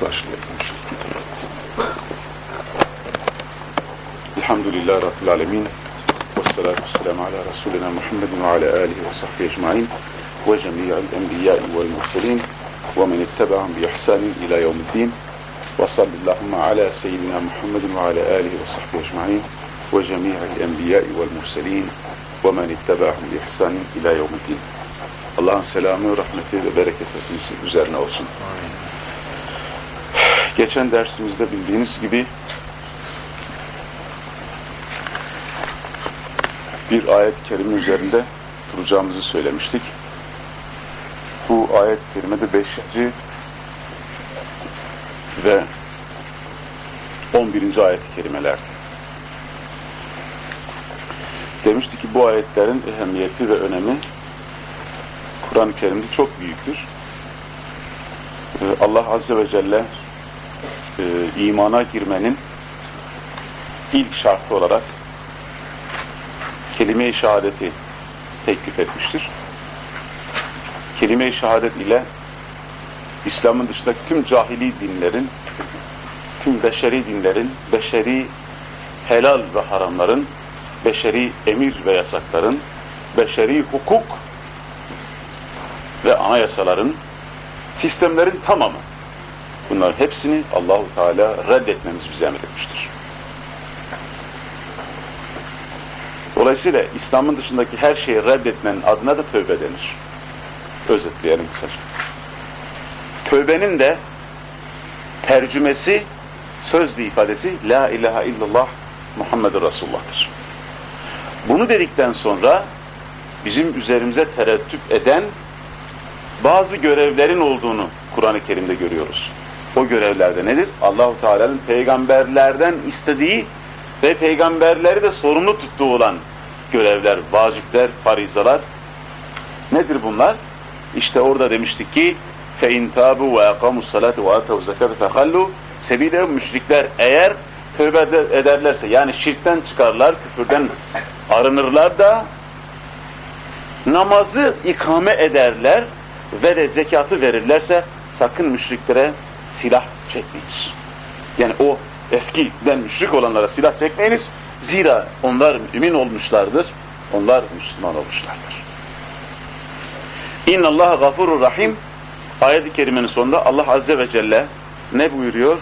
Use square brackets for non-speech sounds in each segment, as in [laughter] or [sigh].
Başlayalım. Elhamdülillah Rabbil Alemin. Ve salatu vesselamu ala Resulina Muhammedin ve ala alihi ve sahbihi ecma'in ve cemi'il enbiyai vel murselin ve men ittaba'hum bi ihsanin ila yevmiddin ve sallallahu ala seyyidina Muhammedin ve ala alihi ve sahbihi ecma'in ve cemi'il enbiyai vel murselin ve men ittaba'hum bi ihsanin ila yevmiddin. Allah'ın selamı, rahmeti ve bereketi hepimizin üzerine olsun. Geçen dersimizde bildiğiniz gibi bir ayet-i kerime üzerinde duracağımızı söylemiştik. Bu ayet-i kerime de 5. ve 11. ayet-i kerimelerdi. Demiştik ki bu ayetlerin ehemmiyeti ve önemi Kur'an-ı Kerim'de çok büyüktür. Allah Azze ve Celle e, imana girmenin ilk şartı olarak kelime-i şehadeti teklif etmiştir. Kelime-i şehadet ile İslam'ın dışındaki tüm cahili dinlerin, tüm beşeri dinlerin, beşeri helal ve haramların, beşeri emir ve yasakların, beşeri hukuk ve anayasaların, sistemlerin tamamı Bunların hepsini Allahu Teala reddetmemiz bize emretmiştir. Dolayısıyla İslam'ın dışındaki her şeyi reddetmenin adına da tövbe denir. Özetleyelim kısaca. Tövbenin de tercümesi, sözlü ifadesi La ilahe illallah Muhammedur Resulullah'tır. Bunu dedikten sonra bizim üzerimize tereddüt eden bazı görevlerin olduğunu Kur'an-ı Kerim'de görüyoruz. O görevlerde nedir? Allahu Teala'nın peygamberlerden istediği ve peygamberleri de sorumlu tuttuğu olan görevler, vacipler, farizalar. Nedir bunlar? İşte orada demiştik ki فَاِنْ تَابُوا وَاَقَامُوا الصَّلَاةِ وَاَتَوْا زَكَةَ فَخَلُّوا Sebile müşrikler eğer tövbe ederlerse yani şirkten çıkarlar, küfürden arınırlar da namazı ikame ederler ve de zekatı verirlerse sakın müşriklere silah çekmeyiniz. Yani o eskiden müşrik olanlara silah çekmeyiniz. Zira onlar mümin olmuşlardır. Onlar Müslüman olmuşlardır. İnna Allah gafurur rahim ayet-i kerimenin sonunda Allah azze ve celle ne buyuruyor?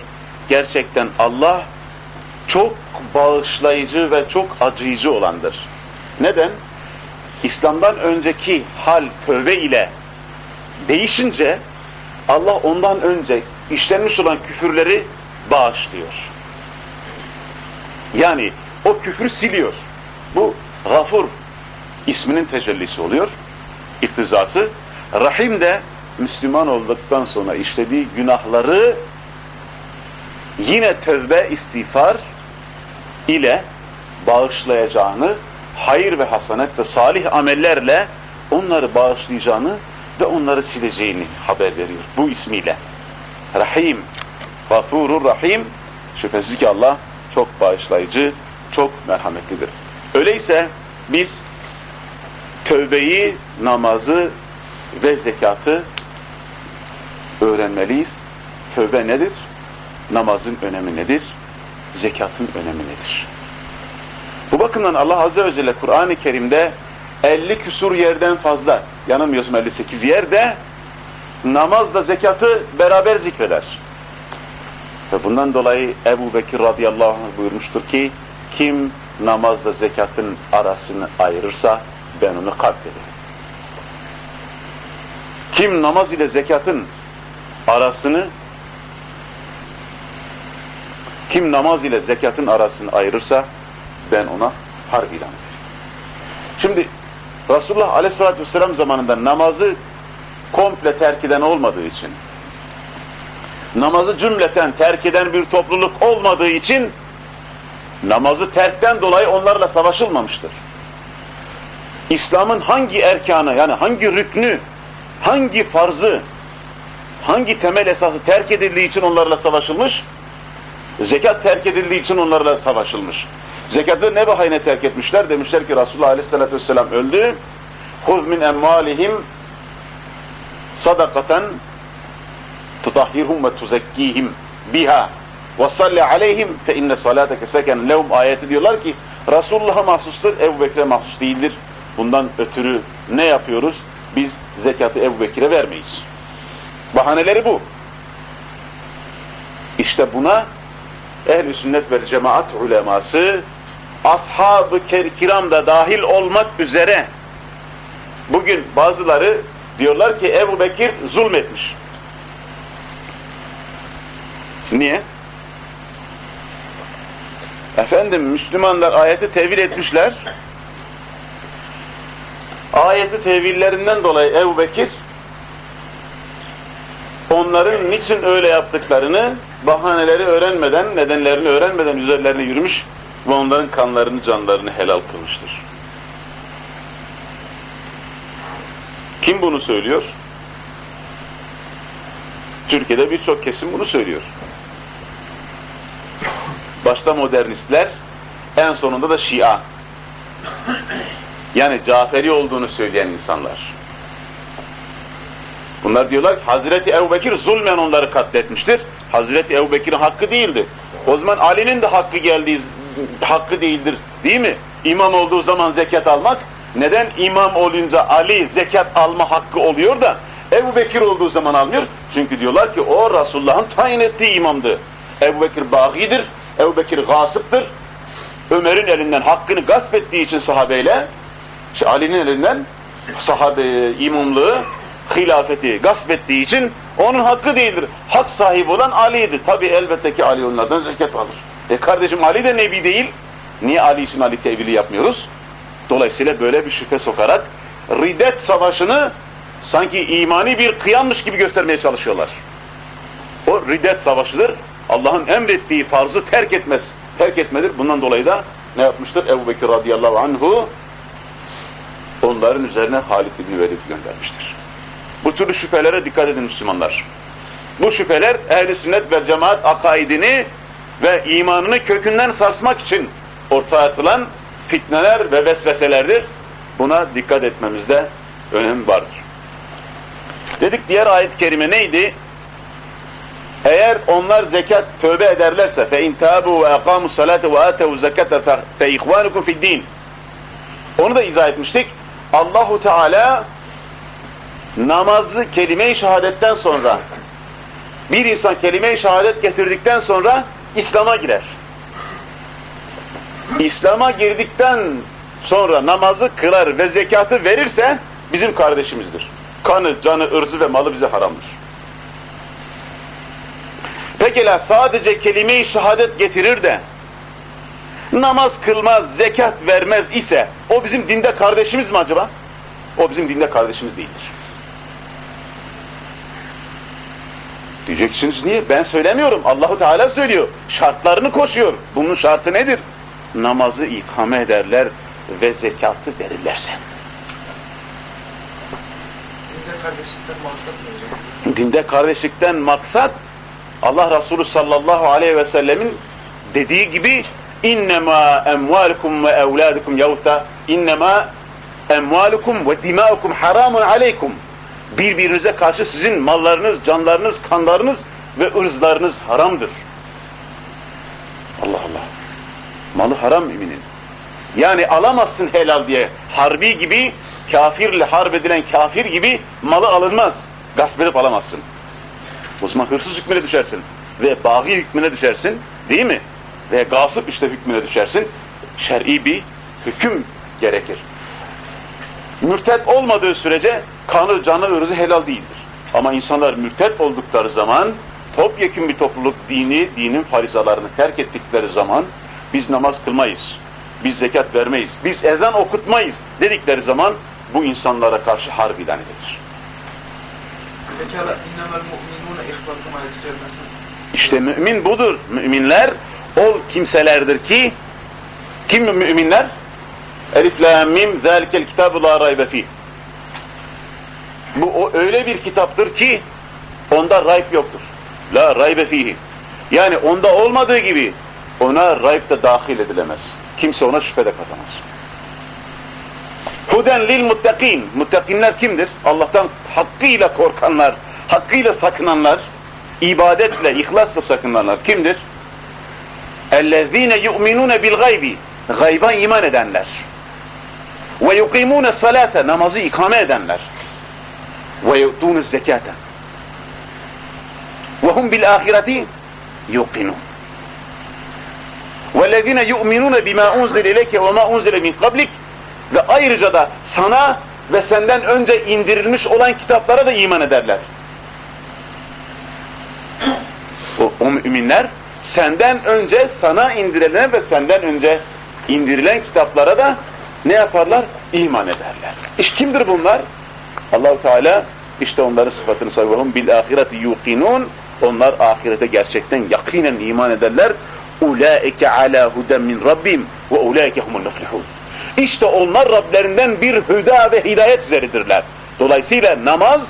Gerçekten Allah çok bağışlayıcı ve çok acıyıcı olandır. Neden? İslam'dan önceki hal tövbe ile değişince Allah ondan önce işlenmiş olan küfürleri bağışlıyor. Yani o küfrü siliyor. Bu gafur isminin tecellisi oluyor. İktizası. Rahim de Müslüman olduktan sonra işlediği günahları yine tövbe istiğfar ile bağışlayacağını, hayır ve hasanet ve salih amellerle onları bağışlayacağını ve onları sileceğini haber veriyor bu ismiyle. Rahim, Gafurur Rahim, şüphesiz ki Allah çok bağışlayıcı, çok merhametlidir. Öyleyse biz tövbeyi, namazı ve zekatı öğrenmeliyiz. Tövbe nedir? Namazın önemi nedir? Zekatın önemi nedir? Bu bakımdan Allah Azze ve Celle Kur'an-ı Kerim'de 50 küsur yerden fazla, yanılmıyorsam 58 yerde namazla zekatı beraber zikreder. Ve bundan dolayı Ebu Bekir radıyallahu anh buyurmuştur ki kim namazla zekatın arasını ayırırsa ben onu katlederim. Kim namaz ile zekatın arasını kim namaz ile zekatın arasını ayırırsa ben ona harp ilan ederim. Şimdi Resulullah aleyhissalatü vesselam zamanında namazı komple terk eden olmadığı için, namazı cümleten terk eden bir topluluk olmadığı için, namazı terkten dolayı onlarla savaşılmamıştır. İslam'ın hangi erkanı, yani hangi rüknü, hangi farzı, hangi temel esası terk edildiği için onlarla savaşılmış? Zekat terk edildiği için onlarla savaşılmış. Zekatı ne bahane terk etmişler? Demişler ki Resulullah Aleyhisselatü Vesselam öldü. Huz min emmalihim sadakaten tutahhirhum ve tuzekkihim biha ve salli aleyhim fe inne salateke seken lehum ayeti diyorlar ki Resulullah'a mahsustur, Ebu Bekir'e mahsus değildir. Bundan ötürü ne yapıyoruz? Biz zekatı Ebu Bekir'e vermeyiz. Bahaneleri bu. İşte buna ehl-i sünnet ve cemaat uleması ashab-ı kiram da dahil olmak üzere bugün bazıları diyorlar ki Ebu Bekir zulmetmiş. Niye? Efendim Müslümanlar ayeti tevil etmişler. Ayeti tevillerinden dolayı Ebu Bekir onların niçin öyle yaptıklarını bahaneleri öğrenmeden, nedenlerini öğrenmeden üzerlerine yürümüş ve onların kanlarını, canlarını helal kılmıştır. Kim bunu söylüyor? Türkiye'de birçok kesim bunu söylüyor. Başta modernistler, en sonunda da Şia. Yani Caferi olduğunu söyleyen insanlar. Bunlar diyorlar ki Hazreti Ebubekir zulmen onları katletmiştir. Hazreti Ebubekir'in hakkı değildi. O zaman Ali'nin de hakkı geldiği hakkı değildir. Değil mi? İmam olduğu zaman zekat almak. Neden imam olunca Ali zekat alma hakkı oluyor da Ebu Bekir olduğu zaman almıyor? Çünkü diyorlar ki o Resulullah'ın tayin ettiği imamdı. Ebu Bekir bağidir, Ebu Bekir gasıptır. Ömer'in elinden hakkını gasp ettiği için sahabeyle işte Ali'nin elinden sahabe imamlığı hilafeti gasp ettiği için onun hakkı değildir. Hak sahibi olan Ali'ydi. Tabi elbette ki Ali onlardan zekat alır. E kardeşim Ali de Nebi değil. Niye Ali için Ali tevili yapmıyoruz? Dolayısıyla böyle bir şüphe sokarak Riddet Savaşı'nı sanki imani bir kıyammış gibi göstermeye çalışıyorlar. O Riddet Savaşı'dır. Allah'ın emrettiği farzı terk etmez. Terk etmedir. Bundan dolayı da ne yapmıştır? Ebu Bekir radıyallahu anhu onların üzerine Halid İbni Velid göndermiştir. Bu türlü şüphelere dikkat edin Müslümanlar. Bu şüpheler ehl sünnet ve cemaat akaidini ve imanını kökünden sarsmak için ortaya atılan fitneler ve vesveselerdir. Buna dikkat etmemizde önem vardır. Dedik diğer ayet-i kerime neydi? Eğer onlar zekat tövbe ederlerse fe in tabu ve aqamu salate ve atevu zekate fe ihvanukum fid din. Onu da izah etmiştik. Allahu Teala namazı kelime-i şehadetten sonra bir insan kelime-i şehadet getirdikten sonra İslam'a girer. İslam'a girdikten sonra namazı kılar ve zekatı verirse bizim kardeşimizdir. Kanı, canı, ırzı ve malı bize haramdır. Pekala sadece kelime-i şehadet getirir de namaz kılmaz, zekat vermez ise o bizim dinde kardeşimiz mi acaba? O bizim dinde kardeşimiz değildir. Diyeceksiniz niye? Ben söylemiyorum. Allahu Teala söylüyor. Şartlarını koşuyor. Bunun şartı nedir? Namazı ikame ederler ve zekatı verirlerse. Dinde kardeşlikten maksat ne? Dinde kardeşlikten maksat Allah Resulü sallallahu aleyhi ve sellemin dediği gibi innema emvalukum ve evladukum yahutta innema emvalukum ve dimaukum haramun aleykum birbirinize karşı sizin mallarınız, canlarınız, kanlarınız ve ırzlarınız haramdır. Allah. Malı haram müminin. Yani alamazsın helal diye. Harbi gibi, kafirle harp edilen kafir gibi malı alınmaz. Gasp edip alamazsın. O zaman hırsız hükmüne düşersin. Ve bağı hükmüne düşersin. Değil mi? Ve gasıp işte hükmüne düşersin. Şer'i bir hüküm gerekir. Mürtet olmadığı sürece kanı, canı, ırzı helal değildir. Ama insanlar mürtet oldukları zaman, topyekun bir topluluk dini, dinin farizalarını terk ettikleri zaman biz namaz kılmayız, biz zekat vermeyiz, biz ezan okutmayız dedikleri zaman bu insanlara karşı harp ilan edilir. İşte mümin budur. Müminler o kimselerdir ki kim müminler? Elif la mim zalikel kitabu la raybe fi. Bu o öyle bir kitaptır ki onda rayb yoktur. La raybe fihi. Yani onda olmadığı gibi ona rayb de dahil edilemez. Kimse ona şüphe de katamaz. Huden lil muttakin. Muttakinler kimdir? Allah'tan hakkıyla korkanlar, hakkıyla sakınanlar. ibadetle, ihlasla sakınanlar kimdir? اَلَّذ۪ينَ يُؤْمِنُونَ بِالْغَيْبِ Gayba iman edenler. وَيُقِيمُونَ salate Namazı ikame edenler. وَيُؤْتُونَ الزَّكَاةَ وَهُمْ بِالْآخِرَةِ يُقِنُونَ وَالَّذ۪ينَ يُؤْمِنُونَ بِمَا اُنْزِلَ اِلَيْكَ وَمَا اُنْزِلَ مِنْ قَبْلِكَ Ve ayrıca da sana ve senden önce indirilmiş olan kitaplara da iman ederler. O, o müminler senden önce sana indirilen ve senden önce indirilen kitaplara da ne yaparlar? İman ederler. İş kimdir bunlar? Allahu Teala işte onların sıfatını sayıyorum. Bil ahireti yuqinun. Onlar ahirete gerçekten yakinen iman ederler. Ulaike ala huden min rabbim ve ulaike humul muflihun. İşte onlar Rablerinden bir hüda ve hidayet üzeridirler. Dolayısıyla namaz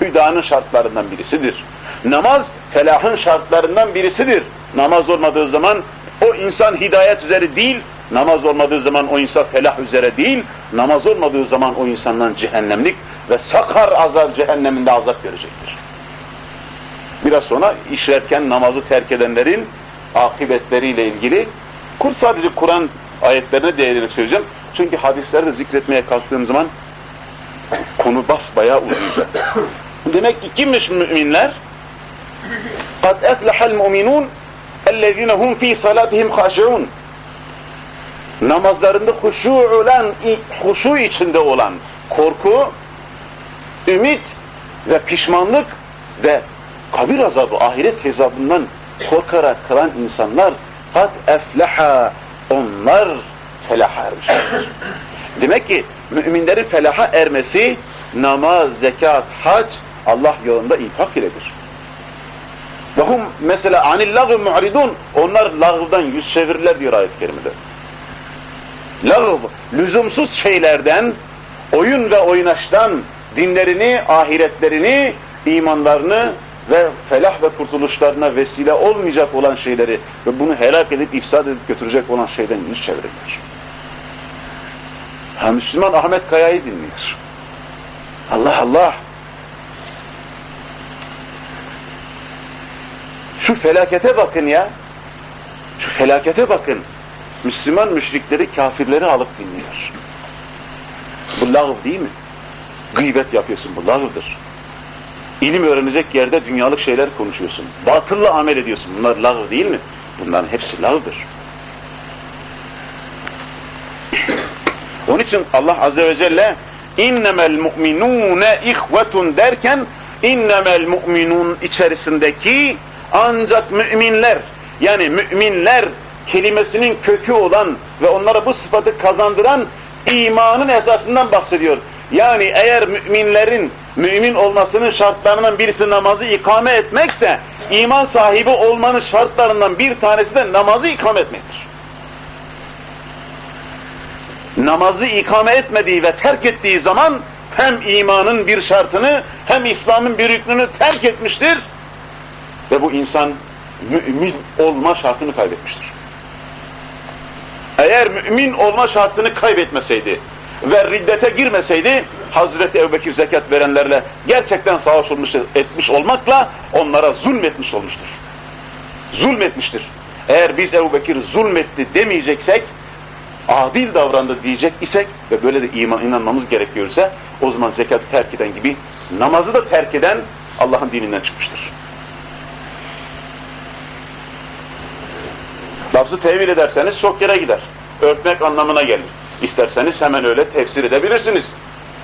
hüdanın şartlarından birisidir. Namaz felahın şartlarından birisidir. Namaz olmadığı zaman o insan hidayet üzere değil, namaz olmadığı zaman o insan felah üzere değil, namaz olmadığı zaman o insandan cehennemlik ve sakar azap cehenneminde azap görecektir. Biraz sonra işlerken namazı terk edenlerin akıbetleriyle ilgili kur sadece Kur'an ayetlerine değerli söyleyeceğim. Çünkü hadisleri de zikretmeye kalktığım zaman konu basbayağı uzayacak. [coughs] Demek ki kimmiş müminler? قَدْ اَفْلَحَ الْمُؤْمِنُونَ اَلَّذ۪ينَ هُمْ ف۪ي صَلَاتِهِمْ خَاشِعُونَ Namazlarında huşu olan, huşu içinde olan korku, ümit ve pişmanlık ve kabir azabı, ahiret hesabından korkarak kılan insanlar kad efleha onlar felaha ermişlerdir. Demek ki müminlerin felaha ermesi namaz, zekat, hac Allah yolunda infak iledir. Ve hum mesela anil lagı mu'ridun onlar lağvdan yüz çevirirler diyor ayet-i kerimede. Lağv, lüzumsuz şeylerden, oyun ve oynaştan dinlerini, ahiretlerini, imanlarını ve felah ve kurtuluşlarına vesile olmayacak olan şeyleri ve bunu helak edip ifsad edip götürecek olan şeyden yüz çevirirler. Ha Müslüman Ahmet Kaya'yı dinliyor. Allah Allah! Şu felakete bakın ya! Şu felakete bakın! Müslüman müşrikleri, kafirleri alıp dinliyor. Bu lağv değil mi? Gıybet yapıyorsun, bu lağvdır. İlim öğrenecek yerde dünyalık şeyler konuşuyorsun. Batılla amel ediyorsun. Bunlar lağv değil mi? Bunların hepsi lağvdır. [clears throat] Onun için Allah Azze ve Celle innemel mu'minune ihvetun derken innemel mu'minun içerisindeki ancak müminler yani müminler kelimesinin kökü olan ve onlara bu sıfatı kazandıran imanın esasından bahsediyor. Yani eğer müminlerin mümin olmasının şartlarından birisi namazı ikame etmekse iman sahibi olmanın şartlarından bir tanesi de namazı ikame etmektir. Namazı ikame etmediği ve terk ettiği zaman hem imanın bir şartını hem İslam'ın bir rüknünü terk etmiştir ve bu insan mümin olma şartını kaybetmiştir. Eğer mümin olma şartını kaybetmeseydi ve riddete girmeseydi Hazreti Ebubekir zekat verenlerle gerçekten savaş olmuş, etmiş olmakla onlara zulmetmiş olmuştur. Zulmetmiştir. Eğer biz Ebubekir zulmetti demeyeceksek adil davrandı diyecek isek ve böyle de iman inanmamız gerekiyorsa o zaman zekatı terk eden gibi namazı da terk eden Allah'ın dininden çıkmıştır. Lafzı tevil ederseniz çok yere gider. Örtmek anlamına gelir. İsterseniz hemen öyle tefsir edebilirsiniz.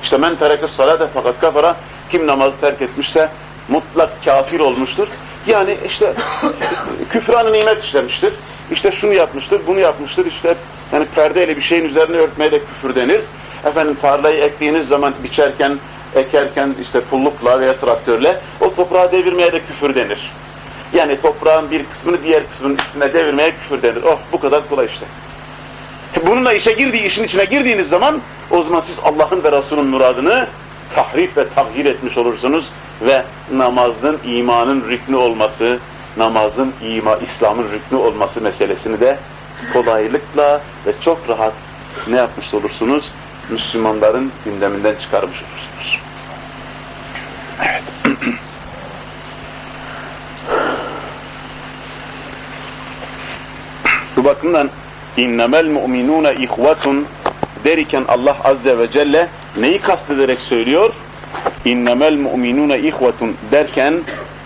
İşte men tereke salate fakat kafara kim namazı terk etmişse mutlak kafir olmuştur. Yani işte [coughs] küfranı nimet işlemiştir. İşte şunu yapmıştır, bunu yapmıştır. İşte yani perdeyle bir şeyin üzerine örtmeye de küfür denir. Efendim tarlayı ektiğiniz zaman biçerken, ekerken işte pullukla veya traktörle o toprağı devirmeye de küfür denir. Yani toprağın bir kısmını diğer kısmının üstüne devirmeye küfür denir. Oh bu kadar kolay işte. Bununla işe girdiği, işin içine girdiğiniz zaman o zaman siz Allah'ın ve Resul'ün muradını tahrif ve tahhir etmiş olursunuz ve namazın imanın rüknü olması, namazın ima, İslam'ın rüknü olması meselesini de kolaylıkla ve çok rahat ne yapmış olursunuz? Müslümanların gündeminden çıkarmış olursunuz. Evet. [clears throat] Bu bakımdan innemel mu'minune ihvetun derken Allah Azze ve Celle neyi kastederek söylüyor? İnnemel mu'minune ihvetun derken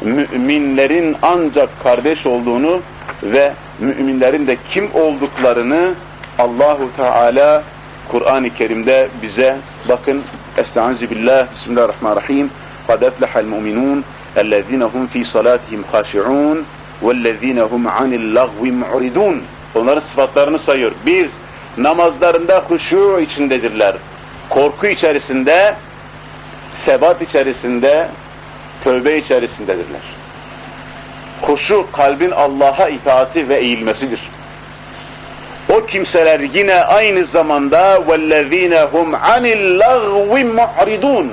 müminlerin ancak kardeş olduğunu ve müminlerin de kim olduklarını Allahu Teala Kur'an-ı Kerim'de bize bakın Estaizu billah Bismillahirrahmanirrahim قَدْ اَفْلَحَ الْمُؤْمِنُونَ اَلَّذ۪ينَ هُمْ ف۪ي صَلَاتِهِمْ خَاشِعُونَ وَالَّذ۪ينَ هُمْ عَنِ اللَّغْوِ مُعْرِدُونَ Onların sıfatlarını sayıyor. Bir, namazlarında huşu içindedirler. Korku içerisinde, sebat içerisinde, tövbe içerisindedirler. Huşu kalbin Allah'a itaati ve eğilmesidir. O kimseler yine aynı zamanda وَالَّذ۪ينَ هُمْ عَنِ اللَّغْوِ مُعْرِدُونَ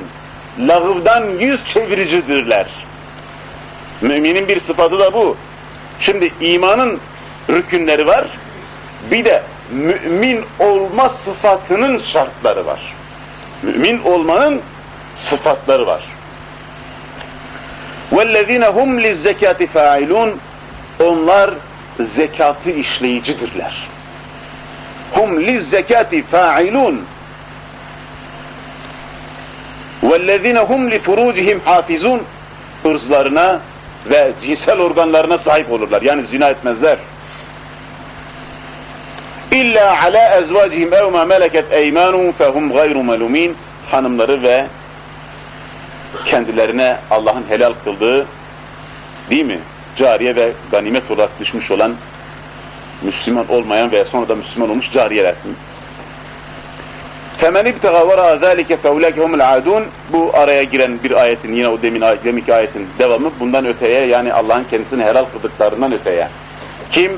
Lağıvdan yüz çeviricidirler. Müminin bir sıfatı da bu. Şimdi imanın rükünleri var. Bir de mümin olma sıfatının şartları var. Mümin olmanın sıfatları var. وَالَّذ۪ينَ هُمْ لِلزَّكَاتِ فَاِلُونَ Onlar zekatı işleyicidirler. Hum lizzekati fa'ilun. Vellezine hum li furucihim hafizun. Ve cinsel organlarına sahip olurlar. Yani zina etmezler. İlla ala ezvacihim ev ma meleket eymanuhum fehum gayru melumin hanımları ve kendilerine Allah'ın helal kıldığı değil mi? Cariye ve ganimet olarak düşmüş olan Müslüman olmayan veya sonra da Müslüman olmuş cariyeler. فَمَنْ اِبْتَغَى وَرَى ذَٰلِكَ فَاُولَٰكَ هُمُ الْعَادُونَ Bu araya giren bir ayetin, yine o demin ayet, deminki ayetin devamı bundan öteye yani Allah'ın kendisini helal kıldıklarından öteye. Kim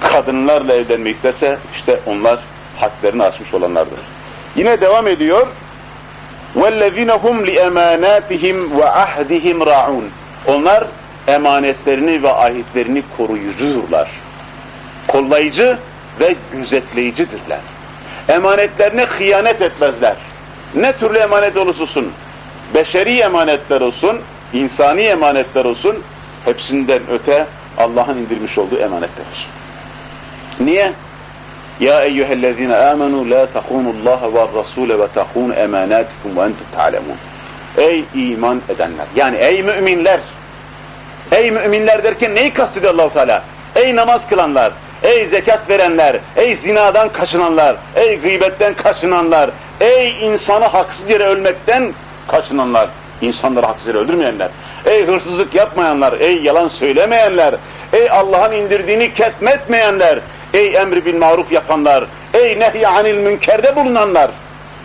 kadınlarla evlenmek isterse işte onlar haklarını aşmış olanlardır. Yine devam ediyor. وَالَّذِينَ هُمْ لِأَمَانَاتِهِمْ وَعَهْدِهِمْ رَعُونَ Onlar emanetlerini ve ahitlerini koruyucudurlar. Kollayıcı ve gözetleyicidirler. Emanetlerine hıyanet etmezler. Ne türlü emanet olursun, beşeri emanetler olsun, insani emanetler olsun, hepsinden öte Allah'ın indirmiş olduğu emanetler olsun. Niye? Ya eyyühellezine amenu la takunullaha ve rasule ve takun emanatikum ve entum ta'lemun. Ey iman edenler. Yani ey müminler. Ey müminler derken neyi kastediyor Allahu Teala? Ey namaz kılanlar, ey zekat verenler, ey zinadan kaçınanlar, ey gıybetten kaçınanlar, ey insanı haksız yere ölmekten kaçınanlar, insanları haksız yere öldürmeyenler, ey hırsızlık yapmayanlar, ey yalan söylemeyenler, ey Allah'ın indirdiğini ketmetmeyenler, ey emri bil maruf yapanlar, ey nehy anil münkerde bulunanlar,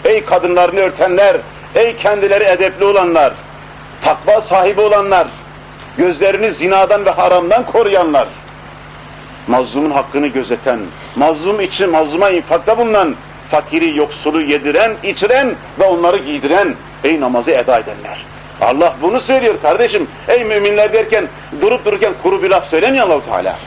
ey kadınlarını örtenler, ey kendileri edepli olanlar, takva sahibi olanlar, gözlerini zinadan ve haramdan koruyanlar, mazlumun hakkını gözeten, mazlum için mazluma infakta bulunan, fakiri yoksulu yediren, içiren ve onları giydiren, ey namazı eda edenler. Allah bunu söylüyor kardeşim. Ey müminler derken durup dururken kuru bir laf söylemiyor allah Teala.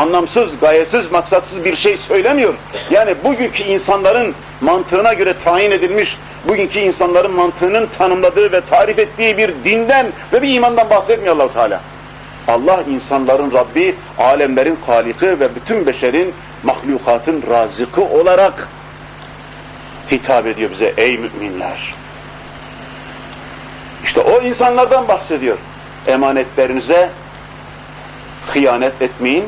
Anlamsız, gayesiz, maksatsız bir şey söylemiyor. Yani bugünkü insanların mantığına göre tayin edilmiş, bugünkü insanların mantığının tanımladığı ve tarif ettiği bir dinden ve bir imandan bahsetmiyor allah Teala. Allah insanların Rabbi, alemlerin haliki ve bütün beşerin, mahlukatın razıkı olarak hitap ediyor bize ey müminler. İşte o insanlardan bahsediyor. Emanetlerinize hıyanet etmeyin,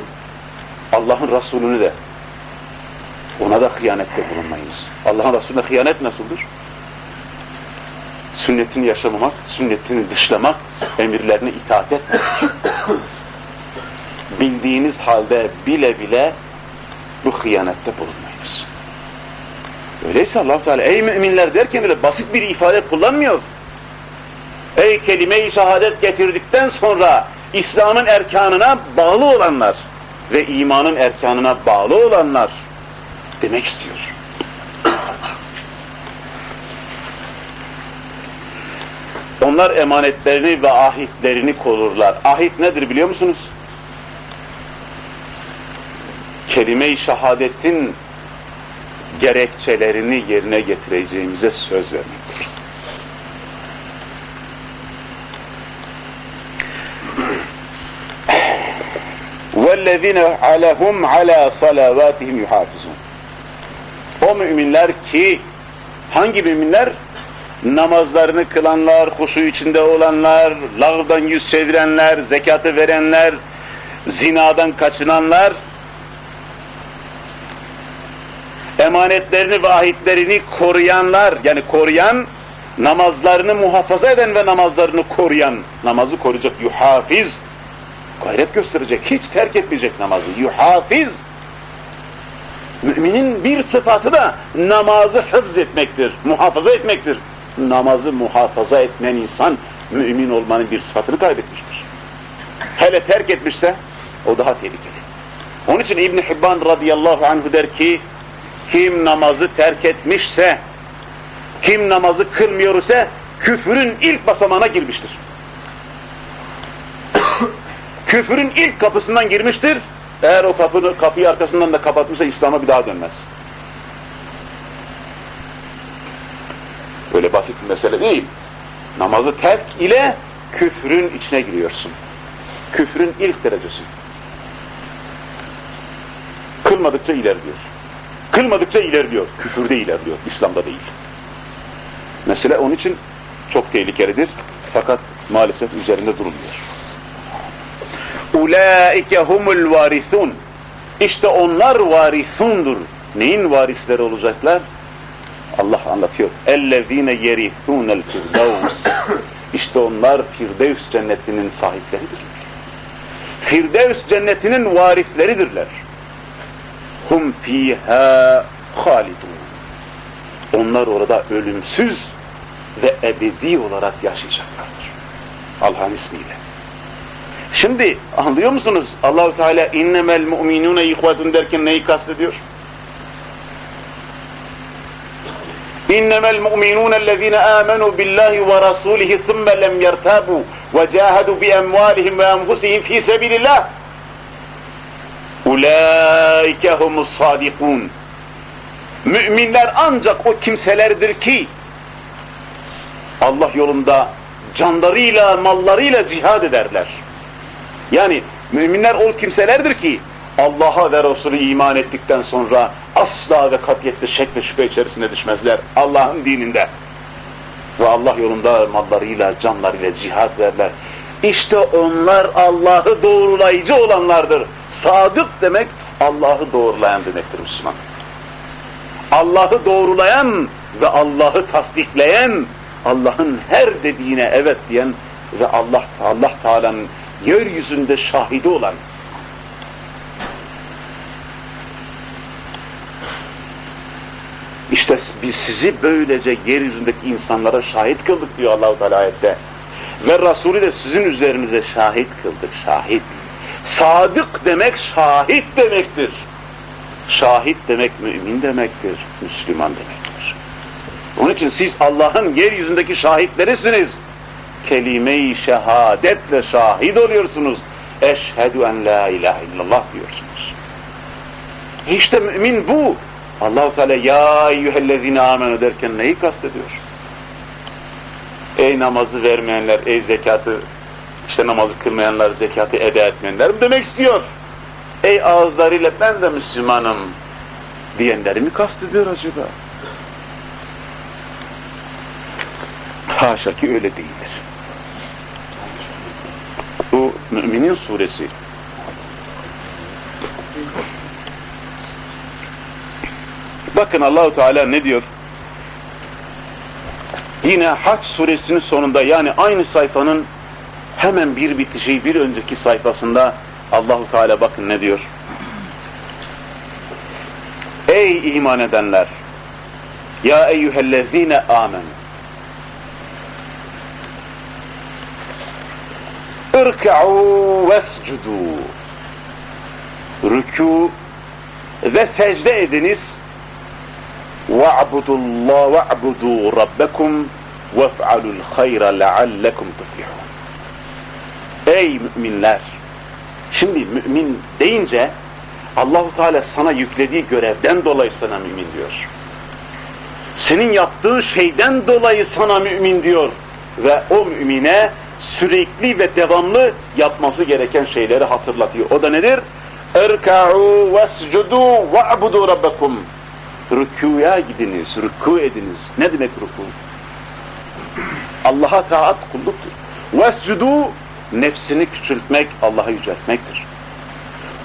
Allah'ın Resulünü de ona da hıyanette bulunmayınız. Allah'ın Resulüne hıyanet nasıldır? Sünnetini yaşamamak, sünnetini dışlamak, emirlerine itaat etmek. [coughs] Bildiğiniz halde bile bile bu hıyanette bulunmayınız. Öyleyse allah Teala ey müminler derken öyle basit bir ifade kullanmıyor. Ey kelime-i şehadet getirdikten sonra İslam'ın erkanına bağlı olanlar ve imanın erkanına bağlı olanlar demek istiyor. Onlar emanetlerini ve ahitlerini korurlar. Ahit nedir biliyor musunuz? Kelime-i şehadetin gerekçelerini yerine getireceğimize söz vermektir. وَالَّذِينَ عَلَهُمْ عَلَى صَلَوَاتِهِمْ يُحَافِظُونَ O müminler ki, hangi müminler? Namazlarını kılanlar, huşu içinde olanlar, lağdan yüz çevirenler, zekatı verenler, zinadan kaçınanlar, emanetlerini ve ahitlerini koruyanlar, yani koruyan, namazlarını muhafaza eden ve namazlarını koruyan, namazı koruyacak, yuhafiz, gayret gösterecek, hiç terk etmeyecek namazı, yuhafiz. Müminin bir sıfatı da namazı hıfz etmektir, muhafaza etmektir. Namazı muhafaza etmeyen insan, mümin olmanın bir sıfatını kaybetmiştir. Hele terk etmişse, o daha tehlikeli. Onun için İbn Hibban radıyallahu anhu der ki, kim namazı terk etmişse, kim namazı kılmıyor ise küfürün ilk basamağına girmiştir. Küfürün ilk kapısından girmiştir. Eğer o kapını, kapıyı arkasından da kapatmışsa İslam'a bir daha dönmez. Öyle basit bir mesele değil. Namazı terk ile küfrün içine giriyorsun. Küfrün ilk derecesi. Kılmadıkça ilerliyor. Kılmadıkça ilerliyor. Küfürde ilerliyor. İslam'da değil. Mesele onun için çok tehlikelidir. Fakat maalesef üzerinde durulmuyor. Ulaike humul varithun. İşte onlar varisundur. Neyin varisleri olacaklar? Allah anlatıyor. Ellezine yerithunel firdevs. İşte onlar Firdevs cennetinin sahipleridir. Firdevs cennetinin varisleridirler. Hum fiha halidun. Onlar orada ölümsüz ve ebedi olarak yaşayacaklardır. Allah'ın ismiyle. Şimdi anlıyor musunuz? Allahu Teala innemel mu'minune ihvetun derken neyi kastediyor? İnnemel mu'minune ellezine amenu billahi ve rasulihi thumme lem yertabu ve cahadu bi emvalihim ve enfusihim fi sebilillah. Ulaike humus sadikun. Müminler ancak o kimselerdir ki Allah yolunda canlarıyla, mallarıyla cihad ederler. Yani müminler o kimselerdir ki Allah'a ve Resulü iman ettikten sonra asla ve katiyetle şek ve şüphe içerisine düşmezler Allah'ın dininde. Ve Allah yolunda mallarıyla, canlarıyla cihad ederler. İşte onlar Allah'ı doğrulayıcı olanlardır. Sadık demek Allah'ı doğrulayan demektir Müslüman. Allah'ı doğrulayan ve Allah'ı tasdikleyen, Allah'ın her dediğine evet diyen ve Allah Allah Teala'nın yeryüzünde şahidi olan İşte biz sizi böylece yeryüzündeki insanlara şahit kıldık diyor Allahu Teala ayette. Ve Resulü de sizin üzerinize şahit kıldık, şahit. Sadık demek şahit demektir. Şahit demek mümin demektir, Müslüman demektir. Onun için siz Allah'ın yeryüzündeki şahitlerisiniz. Kelime-i şehadetle şahit oluyorsunuz. Eşhedü en la ilahe illallah diyorsunuz. İşte mümin bu. Allahu Teala ya eyyühellezine amenu derken neyi kastediyor? Ey namazı vermeyenler, ey zekatı işte namazı kılmayanlar, zekatı eda etmeyenler demek istiyor. Ey ağızlarıyla ben de Müslümanım diyenleri mi kastediyor acaba? Haşa ki öyle değildir. Müminin suresi. Bakın Allahu Teala ne diyor? Yine Haç suresinin sonunda yani aynı sayfanın hemen bir bitişi bir önceki sayfasında Allahu Teala bakın ne diyor? Ey iman edenler! Ya eyyühellezine amen! İrka'u vescudu Rükû ve secde ediniz وَاعْبُدُوا اللّٰهِ وَاعْبُدُوا رَبَّكُمْ وَافْعَلُوا الْخَيْرَ لَعَلَّكُمْ تُفْلِحُونَ Ey müminler! Şimdi mümin deyince Allahu Teala sana yüklediği görevden dolayı sana mümin diyor. Senin yaptığı şeyden dolayı sana mümin diyor. Ve o mümine sürekli ve devamlı yapması gereken şeyleri hatırlatıyor. O da nedir? اَرْكَعُوا وَاسْجُدُوا وَعْبُدُوا رَبَّكُمْ Rükuya gidiniz, rükû ediniz. Ne demek rükû? Allah'a taat kulluktur. وَاسْجُدُوا Nefsini küçültmek, Allah'ı yüceltmektir.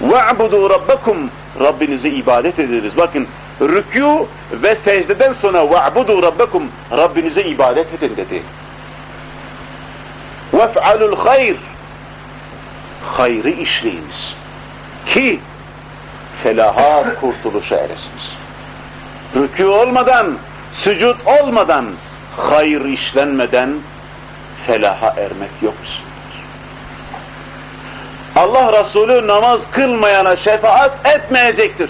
وَعْبُدُوا رَبَّكُمْ Rabbinize ibadet ediniz. Bakın rükû ve secdeden sonra وَعْبُدُوا رَبَّكُمْ Rabbinize ibadet edin dedi. وَفْعَلُوا الْخَيْرِ Hayrı işleyiniz. Ki felaha kurtuluşa eresiniz. Rükû olmadan, sücud olmadan, hayır işlenmeden felaha ermek yok Allah Resulü namaz kılmayana şefaat etmeyecektir.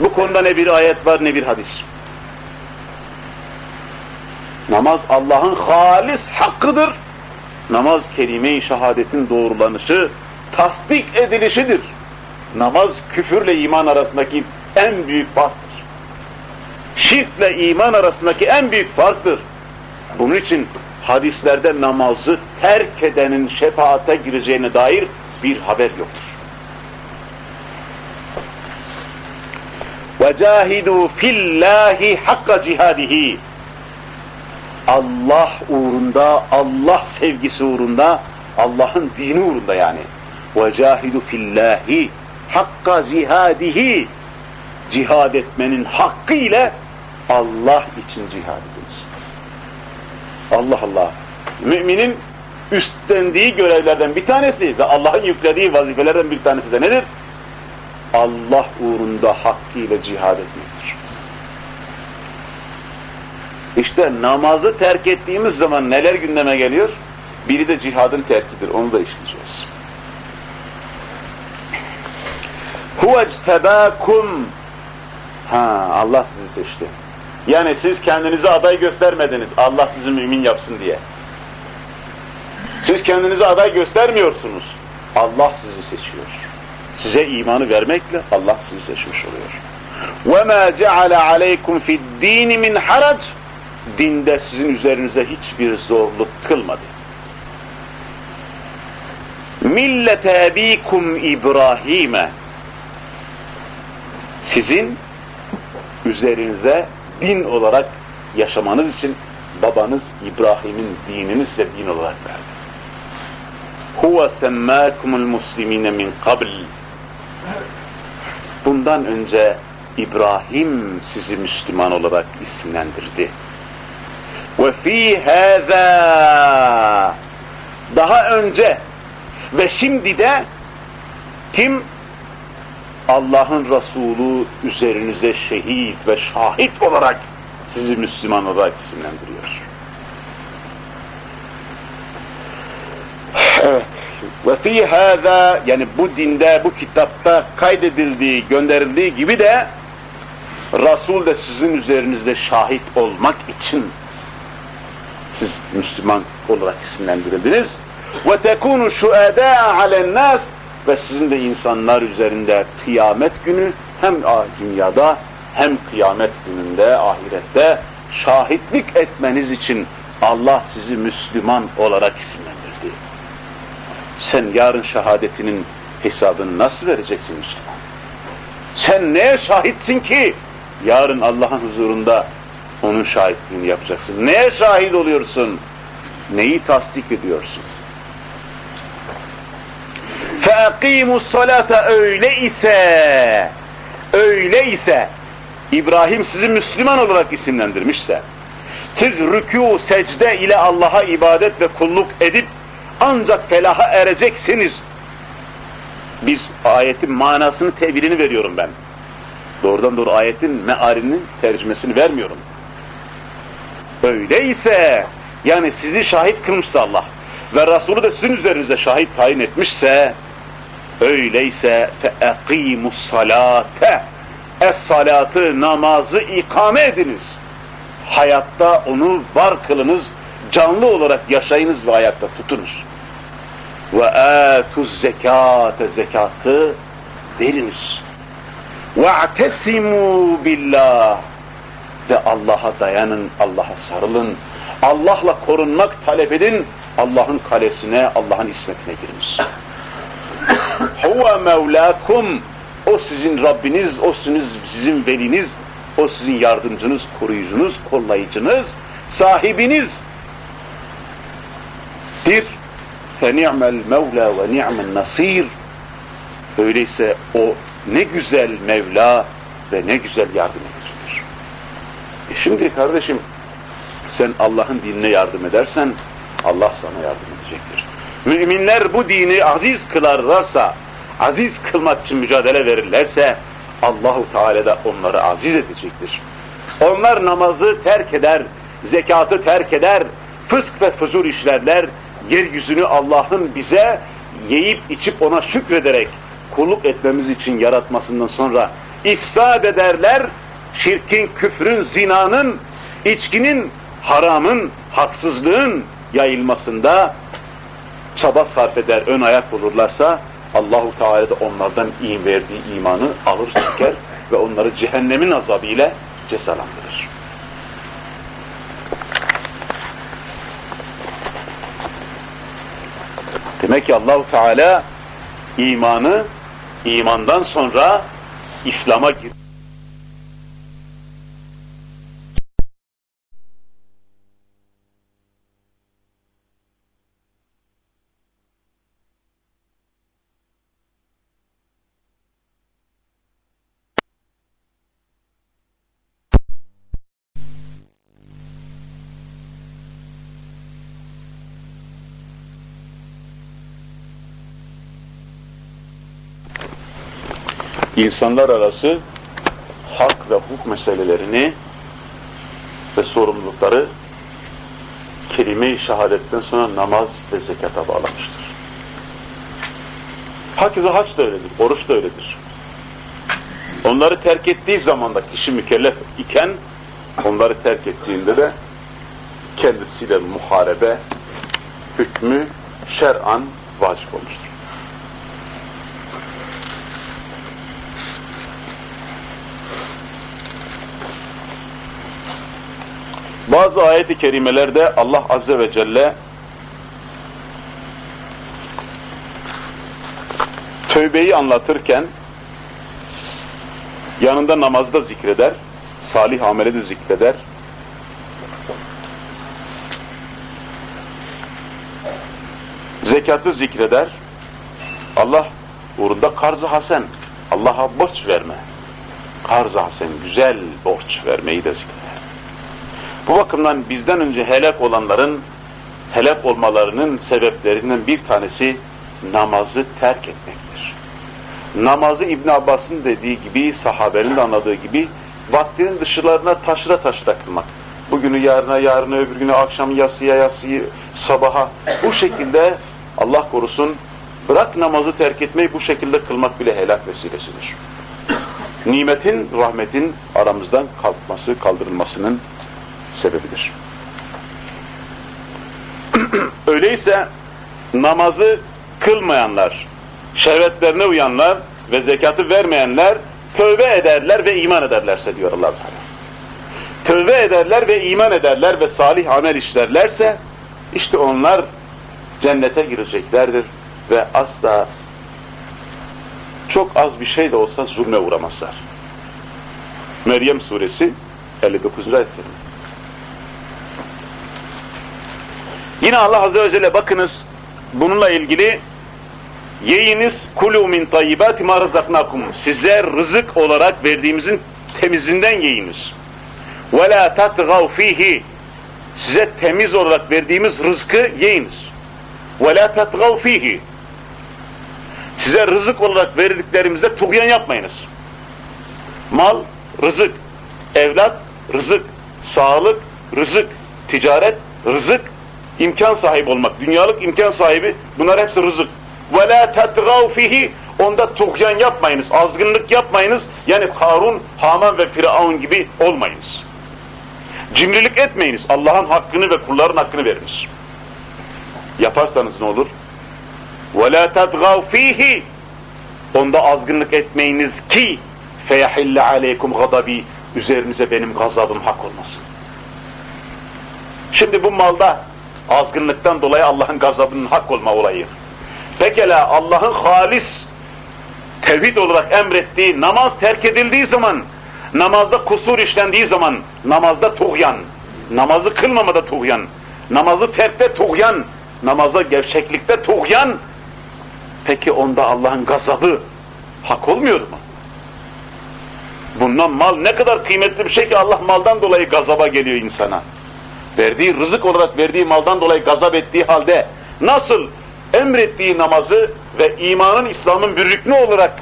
Bu konuda ne bir ayet var ne bir hadis. Namaz Allah'ın halis hakkıdır. Namaz kelime-i şehadetin doğrulanışı, tasdik edilişidir. Namaz küfürle iman arasındaki en büyük farktır. Şirkle iman arasındaki en büyük farktır. Bunun için hadislerde namazı terk edenin şefaate gireceğine dair bir haber yoktur. وَجَاهِدُوا فِي اللّٰهِ حَقَّ cihadihi Allah uğrunda, Allah sevgisi uğrunda, Allah'ın dini uğrunda yani. وَجَاهِدُوا فِي اللّٰهِ hakka cihadihi cihad etmenin hakkı ile Allah için cihad ediniz. Allah Allah. Müminin üstlendiği görevlerden bir tanesi ve Allah'ın yüklediği vazifelerden bir tanesi de nedir? Allah uğrunda hakkıyla cihad etmektir. İşte namazı terk ettiğimiz zaman neler gündeme geliyor? Biri de cihadın terkidir. Onu da işleyeceğiz. Huvectebâkum Ha Allah sizi seçti. Yani siz kendinize aday göstermediniz. Allah sizi mümin yapsın diye. Siz kendinize aday göstermiyorsunuz. Allah sizi seçiyor. Size imanı vermekle Allah sizi seçmiş oluyor. وَمَا جَعَلَ عَلَيْكُمْ فِي الدِّينِ مِنْ حَرَجٍ Dinde sizin üzerinize hiçbir zorluk kılmadı. Millete ebikum İbrahim'e sizin üzerinize din olarak yaşamanız için babanız İbrahim'in dinini size din olarak verdi. Huve semmâkumul muslimine min kabl. Bundan önce İbrahim sizi Müslüman olarak isimlendirdi. Ve fî hâzâ daha önce ve şimdi de kim Allah'ın Resulü üzerinize şehit ve şahit olarak sizi Müslüman olarak isimlendiriyor. Evet. Ve fi hâzâ yani bu dinde, bu kitapta kaydedildiği, gönderildiği gibi de Resul de sizin üzerinizde şahit olmak için siz Müslüman olarak isimlendirildiniz. Ve tekunu şuhedâ alennâs ve sizin de insanlar üzerinde kıyamet günü hem dünyada hem kıyamet gününde, ahirette şahitlik etmeniz için Allah sizi Müslüman olarak isimlendirdi. Sen yarın şehadetinin hesabını nasıl vereceksin Müslüman? Sen neye şahitsin ki? Yarın Allah'ın huzurunda onun şahitliğini yapacaksın. Neye şahit oluyorsun? Neyi tasdik ediyorsun? فَاَقِيمُ الصَّلَاةَ Öyle ise, öyle ise, İbrahim sizi Müslüman olarak isimlendirmişse, siz rükû, secde ile Allah'a ibadet ve kulluk edip ancak felaha ereceksiniz. Biz ayetin manasını, tevilini veriyorum ben. Doğrudan doğru ayetin mealinin tercümesini vermiyorum. Öyleyse, yani sizi şahit kılmışsa Allah ve Resulü de sizin üzerinize şahit tayin etmişse, Öyleyse فَاَقِيمُ الصَّلَاةَ Es-salatı, namazı ikame ediniz. Hayatta onu var kılınız, canlı olarak yaşayınız ve hayatta tutunuz. وَاَتُوا zekate Zekatı veriniz. وَاَعْتَسِمُوا billah ve Allah'a dayanın, Allah'a sarılın. Allah'la korunmak talep edin. Allah'ın kalesine, Allah'ın ismetine giriniz. [coughs] Huve mevlakum o sizin Rabbiniz, o sizin, sizin veliniz, o sizin yardımcınız, koruyucunuz, kollayıcınız, sahibiniz. dir. Mevla ve ni'men nasir. Öyleyse o ne güzel Mevla ve ne güzel yardım şimdi kardeşim sen Allah'ın dinine yardım edersen Allah sana yardım edecektir. Müminler bu dini aziz kılarlarsa, aziz kılmak için mücadele verirlerse Allahu Teala da onları aziz edecektir. Onlar namazı terk eder, zekatı terk eder, fısk ve fuzur işlerler, yeryüzünü Allah'ın bize yiyip içip ona şükrederek kulluk etmemiz için yaratmasından sonra ifsad ederler, şirkin, küfrün, zinanın, içkinin, haramın, haksızlığın yayılmasında çaba sarf eder, ön ayak olurlarsa Allahu Teala da onlardan iyi verdiği imanı alır çeker ve onları cehennemin azabı ile cezalandırır. Demek ki Allahu Teala imanı imandan sonra İslam'a gir. İnsanlar arası hak ve hukuk meselelerini ve sorumlulukları kelime-i şehadetten sonra namaz ve zekata bağlamıştır. Hakeza haç da öyledir, oruç da öyledir. Onları terk ettiği zaman da kişi mükellef iken onları terk ettiğinde de kendisiyle muharebe hükmü şer'an vacip olmuştur. Bazı ayet-i kerimelerde Allah Azze ve Celle tövbeyi anlatırken yanında namazda zikreder, salih ameli de zikreder. Zekatı zikreder. Allah uğrunda karz-ı hasen, Allah'a borç verme. Karz-ı hasen, güzel borç vermeyi de zikreder. Bu bakımdan bizden önce helak olanların helak olmalarının sebeplerinden bir tanesi namazı terk etmektir. Namazı İbn Abbas'ın dediği gibi, sahabenin de anladığı gibi vaktinin dışılarına taşıra taşıra kılmak. Bugünü yarına, yarını öbür günü akşam yasıya yasıyı, sabaha bu şekilde Allah korusun bırak namazı terk etmeyi bu şekilde kılmak bile helak vesilesidir. Nimetin, rahmetin aramızdan kalkması, kaldırılmasının sebebidir. [clears throat] Öyleyse namazı kılmayanlar, şehvetlerine uyanlar ve zekatı vermeyenler tövbe ederler ve iman ederlerse diyor allah Teala. Tövbe ederler ve iman ederler ve salih amel işlerlerse işte onlar cennete gireceklerdir ve asla çok az bir şey de olsa zulme uğramazlar. Meryem suresi 59. ayet Yine Allah Azze ve Celle bakınız bununla ilgili yeyiniz kulu min tayyibati ma rızaknakum size rızık olarak verdiğimizin temizinden yiyiniz. Ve la tatgav fihi. Size temiz olarak verdiğimiz rızkı yiyiniz. Ve la tatgav fihi. Size rızık olarak verdiklerimizde tuğyan yapmayınız. Mal, rızık, evlat, rızık, sağlık, rızık, ticaret, rızık, imkan sahibi olmak, dünyalık imkan sahibi bunlar hepsi rızık. Ve la fihi onda tuğyan yapmayınız, azgınlık yapmayınız. Yani Karun, Haman ve Firavun gibi olmayınız. Cimrilik etmeyiniz. Allah'ın hakkını ve kulların hakkını veriniz. Yaparsanız ne olur? Ve la fihi onda azgınlık etmeyiniz ki feyahille aleykum gadabi üzerinize benim gazabım hak olmasın. Şimdi bu malda azgınlıktan dolayı Allah'ın gazabının hak olma olayı. Pekala Allah'ın halis tevhid olarak emrettiği namaz terk edildiği zaman, namazda kusur işlendiği zaman, namazda tuğyan, namazı kılmamada tuğyan, namazı terkte tuğyan, namaza gerçeklikte tuğyan, peki onda Allah'ın gazabı hak olmuyor mu? Bundan mal ne kadar kıymetli bir şey ki Allah maldan dolayı gazaba geliyor insana. Verdiği rızık olarak verdiği maldan dolayı gazap ettiği halde nasıl emrettiği namazı ve imanın İslam'ın bir rüknü olarak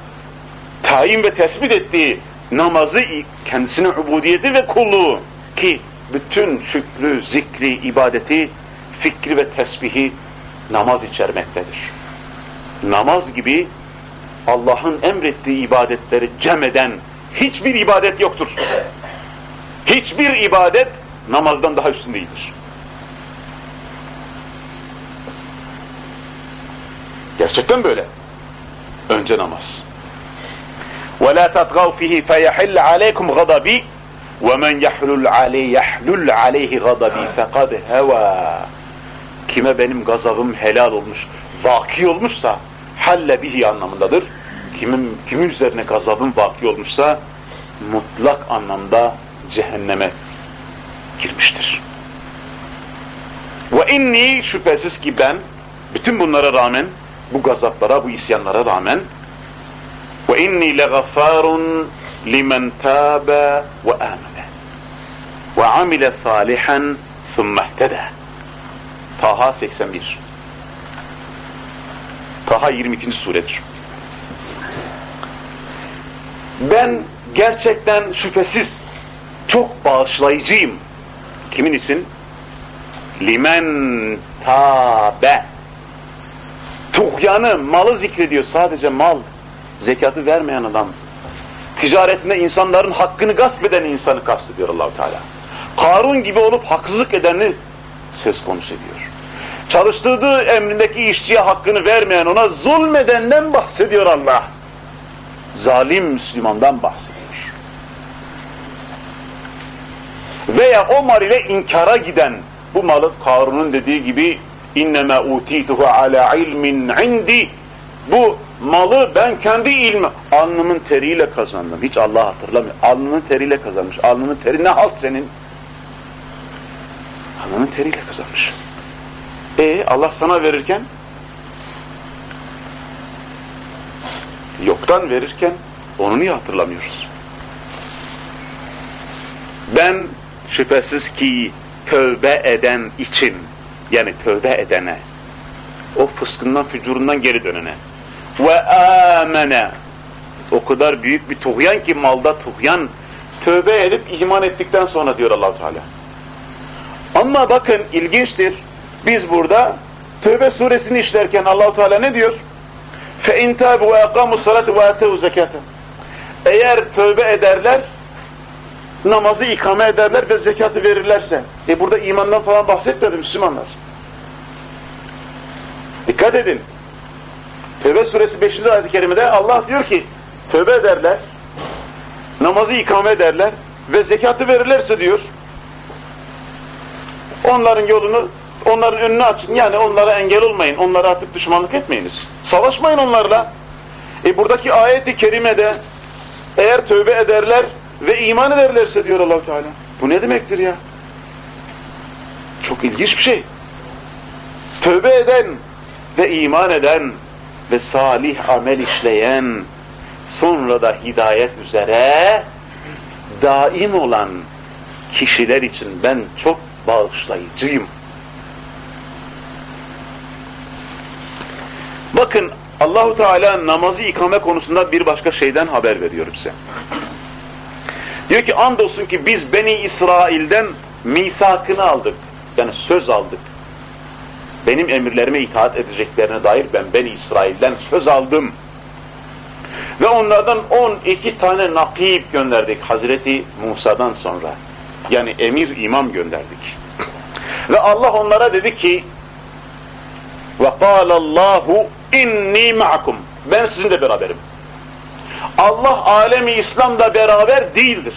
tayin ve tespit ettiği namazı kendisine ubudiyeti ve kulluğu ki bütün şükrü, zikri, ibadeti, fikri ve tesbihi namaz içermektedir. Namaz gibi Allah'ın emrettiği ibadetleri cem eden hiçbir ibadet yoktur. Hiçbir ibadet namazdan daha üstün değildir. Gerçekten böyle. Önce namaz. وَلَا تَطْغَوْ فِيهِ فَيَحِلَّ عَلَيْكُمْ غَضَبِي وَمَنْ يَحْلُلْ عَلَيْهِ يَحْلُلْ عَلَيْهِ غَضَبِي فَقَدْ هَوَى Kime benim gazabım helal olmuş, vaki olmuşsa halle bihi anlamındadır. Kimin, kimin üzerine gazabım vaki olmuşsa mutlak anlamda cehenneme girmiştir. Ve inni şüphesiz ki ben bütün bunlara rağmen bu gazaplara, bu isyanlara rağmen ve inni legaffarun limen tabe ve amene ve amile salihan thumma ihteda. Taha 81. Taha 22. suredir. Ben gerçekten şüphesiz çok bağışlayıcıyım. Kimin için? Limen tabe. Tuğyanı, malı zikrediyor. Sadece mal. Zekatı vermeyen adam. Ticaretinde insanların hakkını gasp eden insanı kastediyor Allahu Teala. Karun gibi olup haksızlık edeni söz konusu ediyor. Çalıştırdığı emrindeki işçiye hakkını vermeyen ona zulmedenden bahsediyor Allah. Zalim Müslümandan bahsediyor. Veya o mal ile inkara giden bu malı Karun'un dediği gibi inneme utituhu ala ilmin indi bu malı ben kendi ilmi alnımın teriyle kazandım. Hiç Allah hatırlamıyor. Alnının teriyle kazanmış. Alnının teri ne halt senin? Alnının teriyle kazanmış. E Allah sana verirken yoktan verirken onu niye hatırlamıyoruz? Ben şüphesiz ki tövbe eden için yani tövbe edene o fıskından fücurundan geri dönene ve amene o kadar büyük bir tuğyan ki malda tuğyan tövbe edip iman ettikten sonra diyor allah Teala. Ama bakın ilginçtir. Biz burada Tövbe suresini işlerken Allahu Teala ne diyor? Ve aqamu salate ve atu zekata. Eğer tövbe ederler, namazı ikame ederler ve zekatı verirlerse. E burada imandan falan bahsetmedi Müslümanlar. Dikkat edin. Tövbe suresi 5. ayet-i kerimede Allah diyor ki tövbe ederler, namazı ikame ederler ve zekatı verirlerse diyor onların yolunu onların önünü açın. Yani onlara engel olmayın. Onlara artık düşmanlık etmeyiniz. Savaşmayın onlarla. E buradaki ayeti kerimede eğer tövbe ederler ve iman ederlerse diyor allah Teala. Bu ne demektir ya? Çok ilginç bir şey. Tövbe eden ve iman eden ve salih amel işleyen sonra da hidayet üzere daim olan kişiler için ben çok bağışlayıcıyım. Bakın Allahu Teala namazı ikame konusunda bir başka şeyden haber veriyor bize. Diyor ki andolsun ki biz Beni İsrail'den misakını aldık. Yani söz aldık. Benim emirlerime itaat edeceklerine dair ben Beni İsrail'den söz aldım. Ve onlardan 12 tane nakib gönderdik Hazreti Musa'dan sonra. Yani emir imam gönderdik. Ve Allah onlara dedi ki ve kâlallahu inni ma'akum. Ben sizinle beraberim. Allah alemi İslam'da beraber değildir.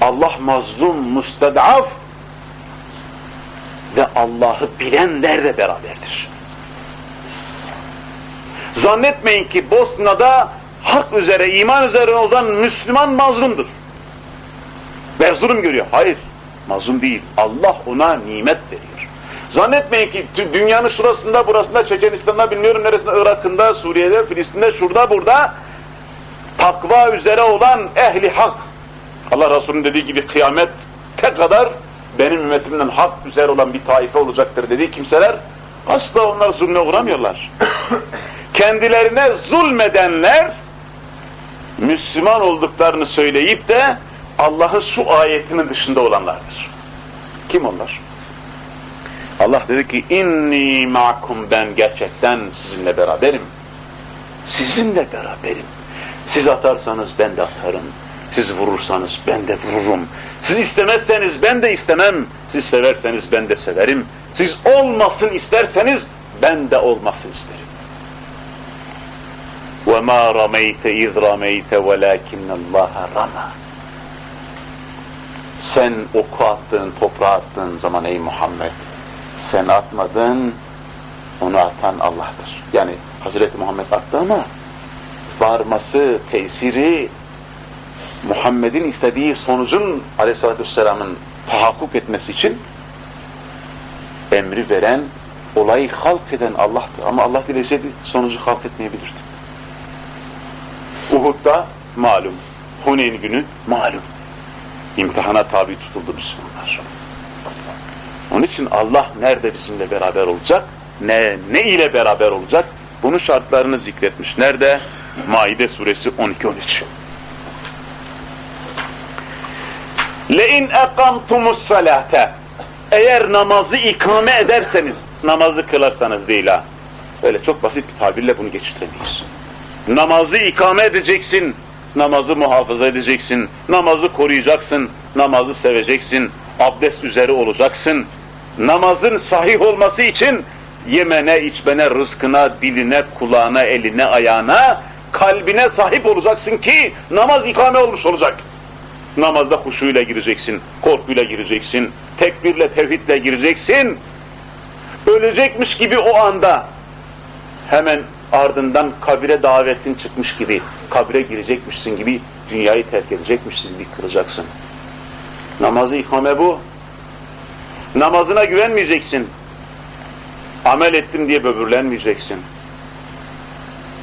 Allah mazlum, mustedaf ve Allah'ı bilenlerle beraberdir. Zannetmeyin ki Bosna'da hak üzere, iman üzere olan Müslüman mazlumdur. Ve zulüm görüyor. Hayır, mazlum değil. Allah ona nimet veriyor. Zannetmeyin ki dünyanın şurasında, burasında, Çeçenistan'da, bilmiyorum neresinde, Irak'ında, Suriye'de, Filistin'de, şurada, burada takva üzere olan ehli hak. Allah Resulü'nün dediği gibi kıyamet tek kadar benim ümmetimden hak üzere olan bir taife olacaktır dediği kimseler asla onlar zulme uğramıyorlar. [coughs] Kendilerine zulmedenler Müslüman olduklarını söyleyip de Allah'ın şu ayetinin dışında olanlardır. Kim onlar? Allah dedi ki inni ma'kum ben gerçekten sizinle beraberim. Sizinle beraberim. Siz atarsanız ben de atarım. Siz vurursanız ben de vururum. Siz istemezseniz ben de istemem. Siz severseniz ben de severim. Siz olmasın isterseniz ben de olmasın isterim. وَمَا رَمَيْتَ اِذْ رَمَيْتَ وَلَاكِنَّ اللّٰهَ رَمَى Sen oku attığın, toprağa attığın zaman ey Muhammed, sen atmadın, onu atan Allah'tır. Yani Hazreti Muhammed attı ama varması, tesiri Muhammed'in istediği sonucun aleyhissalatü vesselamın tahakkuk etmesi için emri veren, olayı halk eden Allah'tır. Ama Allah dileseydi sonucu halk etmeyebilirdi. Uhud'da malum, Huneyn günü malum. İmtihana tabi tutuldu Müslümanlar. Onun için Allah nerede bizimle beraber olacak, ne, ne ile beraber olacak, bunun şartlarını zikretmiş. Nerede? Maide suresi 12-13. لَاِنْ اَقَمْتُمُ الصَّلَاةَ Eğer namazı ikame ederseniz, namazı kılarsanız değil ha. Öyle çok basit bir tabirle bunu geçiştiremeyiz. Namazı ikame edeceksin, namazı muhafaza edeceksin, namazı koruyacaksın, namazı seveceksin, abdest üzeri olacaksın. Namazın sahih olması için yemene, içmene, rızkına, diline, kulağına, eline, ayağına, kalbine sahip olacaksın ki namaz ikame olmuş olacak. Namazda huşuyla gireceksin, korkuyla gireceksin, tekbirle, tevhidle gireceksin. Ölecekmiş gibi o anda hemen ardından kabire davetin çıkmış gibi, kabire girecekmişsin gibi, dünyayı terk edecekmişsin gibi kıracaksın. Namazı ikame bu. Namazına güvenmeyeceksin. Amel ettim diye böbürlenmeyeceksin.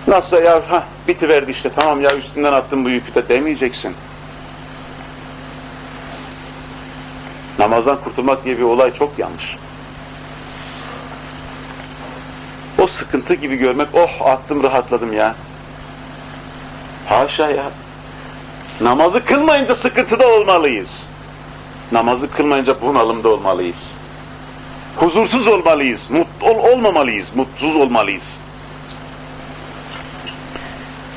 Nasıl ya, ha bitiverdi işte tamam ya üstünden attım bu yükü de demeyeceksin. Namazdan kurtulmak diye bir olay çok yanlış. O sıkıntı gibi görmek, oh attım rahatladım ya. Haşa ya. Namazı kılmayınca sıkıntıda olmalıyız. Namazı kılmayınca bunalımda olmalıyız. Huzursuz olmalıyız, mutlu ol olmamalıyız, mutsuz olmalıyız.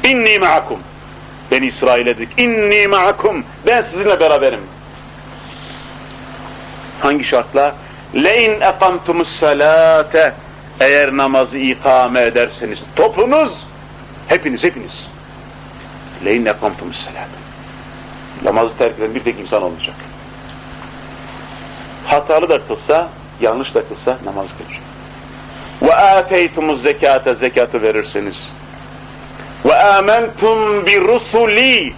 İnni ma'akum. Ben İsrail'e dedik. İnni ma'akum. Ben sizinle beraberim. Hangi şartla? Lein ekamtumus salate. Eğer namazı ikame ederseniz toplunuz hepiniz hepiniz. Lein ekamtumus salate. Namazı terk eden bir tek insan olacak. Hatalı da kılsa, yanlış da kılsa namaz kılır. Ve ateytumuz zekate zekatı verirseniz. Ve amentum bi rusuli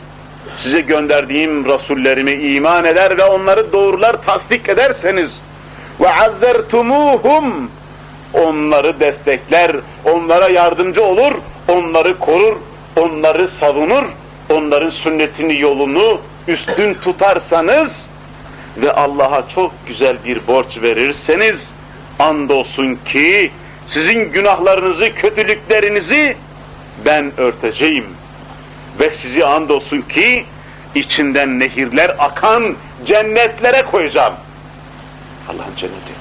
size gönderdiğim rasullerime iman eder ve onları doğrular tasdik ederseniz ve azzertumuhum onları destekler, onlara yardımcı olur, onları korur, onları savunur, onların sünnetini yolunu üstün tutarsanız ve Allah'a çok güzel bir borç verirseniz andolsun ki sizin günahlarınızı, kötülüklerinizi ben örteceğim. Ve sizi andolsun ki içinden nehirler akan cennetlere koyacağım. Allah'ın cenneti.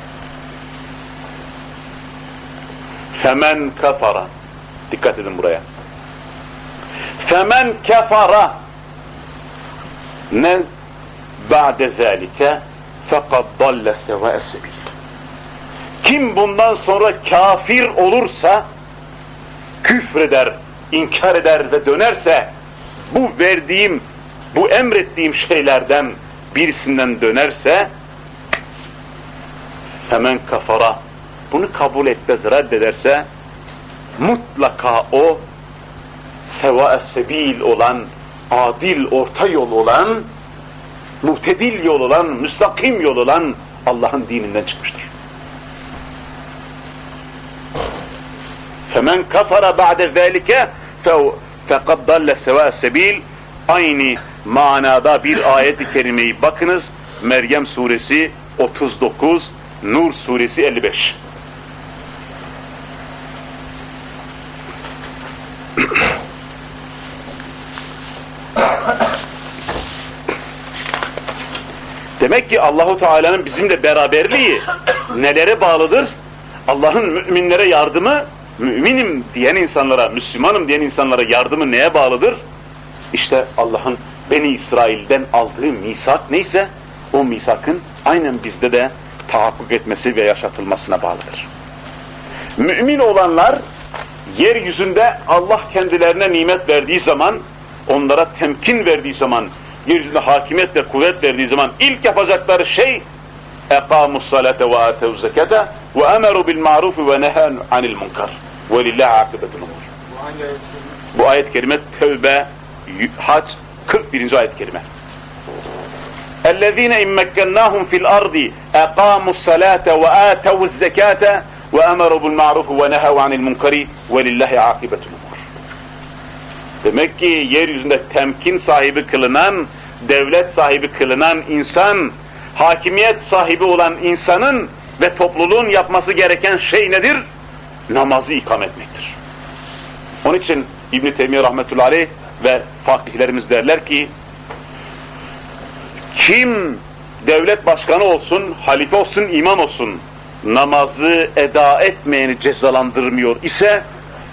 Femen kafara. Dikkat edin buraya. Femen kefara ne ba'de zâlike fekad dalle sevâe sebil. Kim bundan sonra kafir olursa küfreder, inkar eder ve dönerse bu verdiğim, bu emrettiğim şeylerden birisinden dönerse hemen kafara bunu kabul etmez reddederse mutlaka o seva sebil olan adil orta yol olan muhtedil yol olan müstakim yol olan Allah'ın dininden çıkmıştır. فَمَنْ كَفَرَ بَعْدَ ذَٰلِكَ فَقَدْ ضَلَّ سَوَاءَ sebil Aynı manada bir ayet-i kerimeyi bakınız. Meryem suresi 39, Nur suresi 55. Demek ki Allahu Teala'nın bizimle beraberliği nelere bağlıdır? Allah'ın müminlere yardımı, müminim diyen insanlara, Müslümanım diyen insanlara yardımı neye bağlıdır? İşte Allah'ın Beni İsrail'den aldığı misak neyse, o misakın aynen bizde de tahakkuk etmesi ve yaşatılmasına bağlıdır. Mümin olanlar, yeryüzünde Allah kendilerine nimet verdiği zaman, onlara temkin verdiği zaman, yeryüzünde hakimiyet ve kuvvet verdiği zaman ilk yapacakları şey اَقَامُوا الصَّلَاةَ وَآتَوُوا الزَّكَاةَ وَأَمَرُوا بِالْمَعْرُوفِ وَنَهَانُ عَنِ الْمُنْكَرِ وَلِلَّهِ عَقِبَةُ الْأُمُورِ Bu ayet-i kerime Tevbe, Hac 41. ayet-i kerime. اَلَّذ۪ينَ اِمْ مَكَّنَّاهُمْ فِي الْأَرْضِ اَقَامُوا الصَّلَاةَ وَآتَوُوا الزَّكَاةَ وَأَمَرُوا بِالْمَعْرُوفِ وَنَهَوْا عَنِ الْمُنْكَرِ وَلِلَّهِ عَقِبَةُ Demek ki yeryüzünde temkin sahibi kılınan, devlet sahibi kılınan insan, hakimiyet sahibi olan insanın ve topluluğun yapması gereken şey nedir? Namazı ikam etmektir. Onun için İbn-i Teymiye rahmetullahi ve fakihlerimiz derler ki kim devlet başkanı olsun, halife olsun, imam olsun namazı eda etmeyeni cezalandırmıyor ise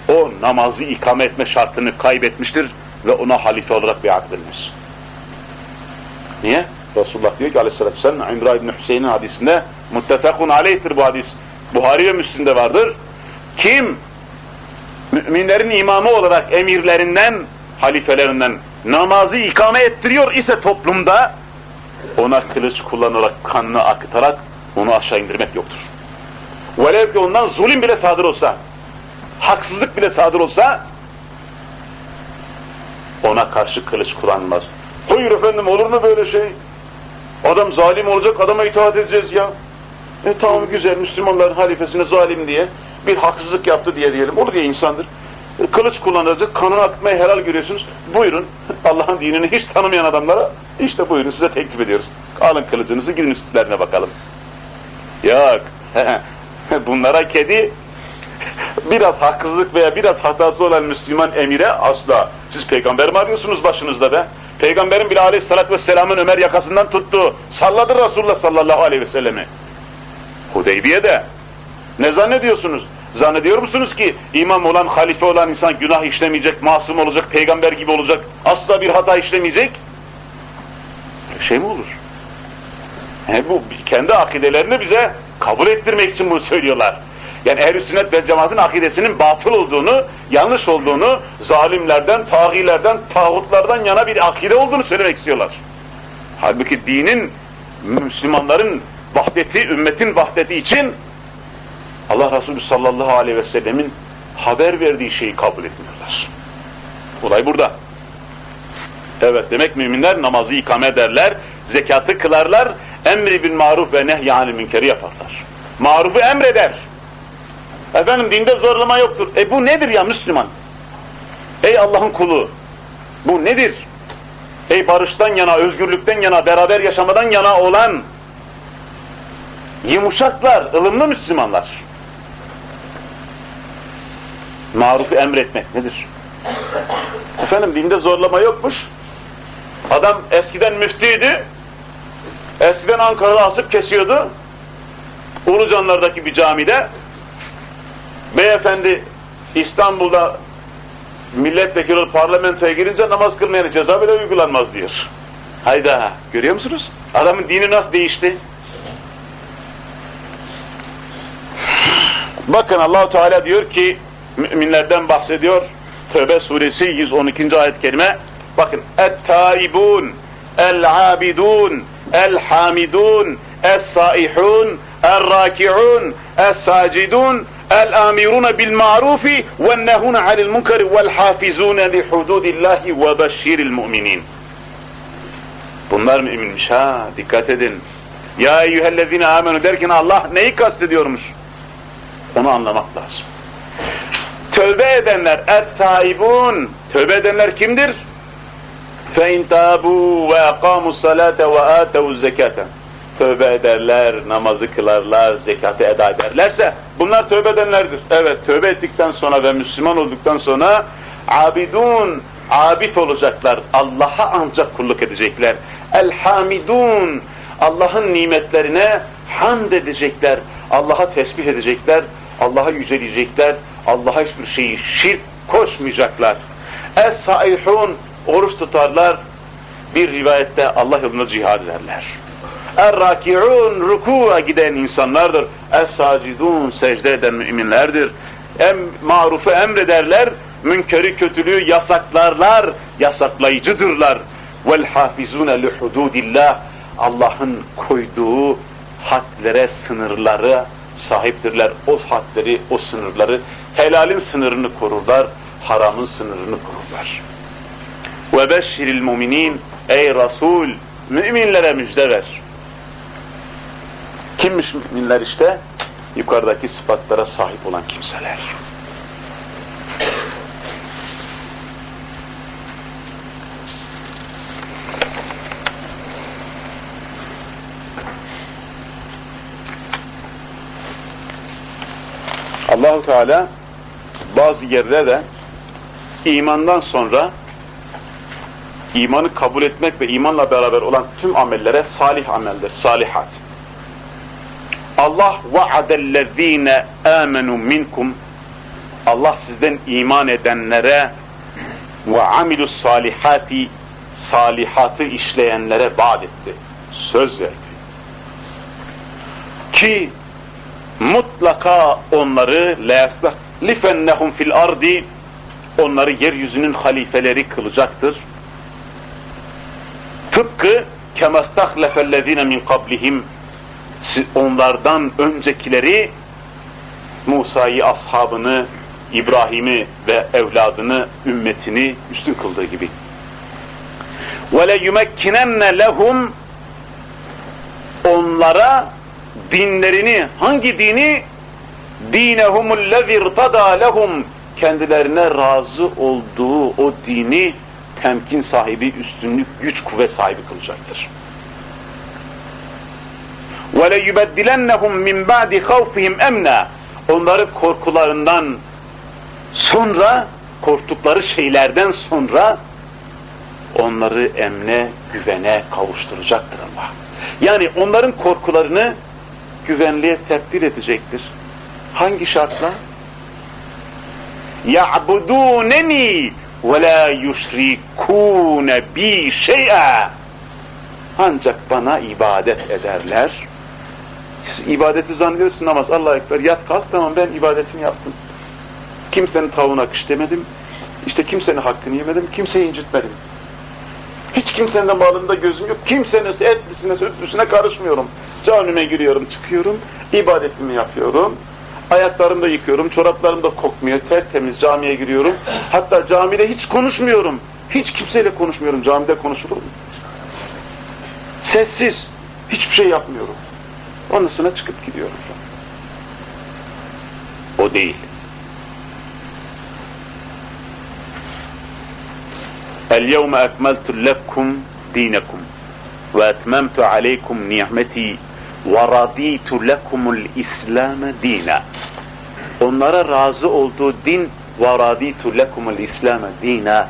o namazı ikame etme şartını kaybetmiştir ve ona halife olarak biat edilmez. Niye? Resulullah diyor ki aleyhissalatü vesselam İmra İbni Hüseyin'in hadisinde muttefakun aleyhtir bu hadis. Buhari ve Müslim'de vardır. Kim müminlerin imamı olarak emirlerinden, halifelerinden namazı ikame ettiriyor ise toplumda ona kılıç kullanarak, kanını akıtarak onu aşağı indirmek yoktur. Velev ki ondan zulüm bile sadır olsa, haksızlık bile sadır olsa ona karşı kılıç kullanmaz. Hayır efendim olur mu böyle şey? Adam zalim olacak, adama itaat edeceğiz ya. E tamam güzel, Müslümanların halifesine zalim diye, bir haksızlık yaptı diye diyelim. Olur ya insandır. E, kılıç kullanacak, kanını akıtmayı helal görüyorsunuz. Buyurun, [laughs] Allah'ın dinini hiç tanımayan adamlara, işte buyurun size teklif ediyoruz. Alın kılıcınızı, gidin üstlerine bakalım. Yok, [laughs] bunlara kedi, biraz haksızlık veya biraz hatası olan Müslüman emire asla. Siz peygamber mi arıyorsunuz başınızda be? Peygamberin bile aleyhissalatü vesselamın Ömer yakasından tuttu. Salladı Resulullah sallallahu aleyhi ve sellemi. Hudeybiye'de. Ne zannediyorsunuz? Zannediyor musunuz ki imam olan, halife olan insan günah işlemeyecek, masum olacak, peygamber gibi olacak, asla bir hata işlemeyecek? Şey mi olur? He, bu kendi akidelerini bize kabul ettirmek için bunu söylüyorlar. Yani ehl sünnet ve cemaatin akidesinin batıl olduğunu, yanlış olduğunu, zalimlerden, tağilerden, tağutlardan yana bir akide olduğunu söylemek istiyorlar. Halbuki dinin, Müslümanların vahdeti, ümmetin vahdeti için Allah Resulü sallallahu aleyhi ve sellemin haber verdiği şeyi kabul etmiyorlar. Olay burada. Evet demek müminler namazı ikame ederler, zekatı kılarlar, emri bil maruf ve nehyanil münkeri yaparlar. Marufu emreder. Efendim dinde zorlama yoktur. E bu nedir ya Müslüman? Ey Allah'ın kulu! Bu nedir? Ey barıştan yana, özgürlükten yana, beraber yaşamadan yana olan yumuşaklar, ılımlı Müslümanlar. Marufu emretmek nedir? Efendim dinde zorlama yokmuş. Adam eskiden müftüydü. Eskiden Ankara'da asıp kesiyordu. Ulucanlardaki bir camide. Beyefendi İstanbul'da milletvekili parlamentoya girince namaz kılmayana ceza bile uygulanmaz diyor. Hayda görüyor musunuz? Adamın dini nasıl değişti? Bakın Allahu Teala diyor ki müminlerden bahsediyor. Tövbe suresi 112. ayet kelime. Bakın et-taibun el-abidun el-hamidun, es-saihun, el-raki'un, es-sacidun, el-amiruna bil-ma'rufi ve-nehuna anil-munkari vel-hafizuna li hududillahi ve beşşiril mu'minin. Bunlar müminmiş ha, dikkat edin. Ya eyyühellezine amenu derken Allah neyi kastediyormuş? Onu anlamak lazım. Tövbe edenler, et-taibun, tövbe edenler kimdir? فَاِنْ تَابُوا وَاَقَامُوا الصَّلَاةَ وَآتَوُوا الزَّكَاةَ Tövbe ederler, namazı kılarlar, zekatı eda ederlerse bunlar tövbe edenlerdir. Evet, tövbe ettikten sonra ve Müslüman olduktan sonra abidun, abid olacaklar. Allah'a ancak kulluk edecekler. El-hamidun, Allah'ın nimetlerine hamd edecekler. Allah'a tesbih edecekler. Allah'a yüceleyecekler. Allah'a hiçbir şeyi şirk koşmayacaklar. Es-saihun, oruç tutarlar. Bir rivayette Allah yolunda cihad ederler. Er-raki'un ruku'a giden insanlardır. Es-sacidun secde eden müminlerdir. Em marufu emrederler, münkeri kötülüğü yasaklarlar, yasaklayıcıdırlar. Vel hafizune li hududillah. Allah'ın koyduğu hadlere, sınırları sahiptirler. O hadleri, o sınırları, helalin sınırını korurlar, haramın sınırını korurlar. Ve beşşiril muminin ey Resul müminlere müjde ver. Kimmiş müminler işte? Yukarıdaki sıfatlara sahip olan kimseler. Allahu Teala bazı yerlerde de imandan sonra imanı kabul etmek ve imanla beraber olan tüm amellere salih ameldir, salihat. Allah va'adellezine amenu minkum Allah sizden iman edenlere ve amilus salihati salihatı işleyenlere vaat etti. Söz verdi. Ki mutlaka onları leyaslifennehum fil ardi onları yeryüzünün halifeleri kılacaktır. Tıpkı kemastahlefellezine min kablihim onlardan öncekileri Musa'yı, ashabını, İbrahim'i ve evladını, ümmetini üstün kıldığı gibi. وَلَيُمَكِّنَنَّ لَهُمْ Onlara dinlerini, hangi dini? دِينَهُمُ الَّذِي ارْتَدَى لَهُمْ Kendilerine razı olduğu o dini temkin sahibi, üstünlük, güç, kuvvet sahibi kılacaktır. وَلَيُبَدِّلَنَّهُمْ مِنْ بَعْدِ خَوْفِهِمْ اَمْنًا Onları korkularından sonra, korktukları şeylerden sonra onları emne, güvene kavuşturacaktır Allah. Yani onların korkularını güvenliğe tebdil edecektir. Hangi şartla? يَعْبُدُونَنِي وَلَا يُشْرِكُونَ بِي شَيْئًا Ancak bana ibadet ederler. İbadeti zannediyorsun namaz, Allah'a ekber, yat kalk tamam ben ibadetimi yaptım. Kimsenin tavuğuna kış demedim, işte kimsenin hakkını yemedim, kimseyi incitmedim. Hiç kimsenin de malında gözüm yok, kimsenin etlisine, sütlüsüne karışmıyorum. Camime giriyorum, çıkıyorum, ibadetimi yapıyorum. Ayaklarımı da yıkıyorum, çoraplarım da kokmuyor, tertemiz camiye giriyorum. Hatta camide hiç konuşmuyorum. Hiç kimseyle konuşmuyorum, camide konuşulur mu? Sessiz, hiçbir şey yapmıyorum. Onun üstüne çıkıp gidiyorum. O değil. El-yevme ekmeltu lekkum dinekum ve etmemtu aleykum ni'meti ve raditu lekumul İslam'e dina. Onlara razı olduğu din ve raditu lekumul İslam'e dina.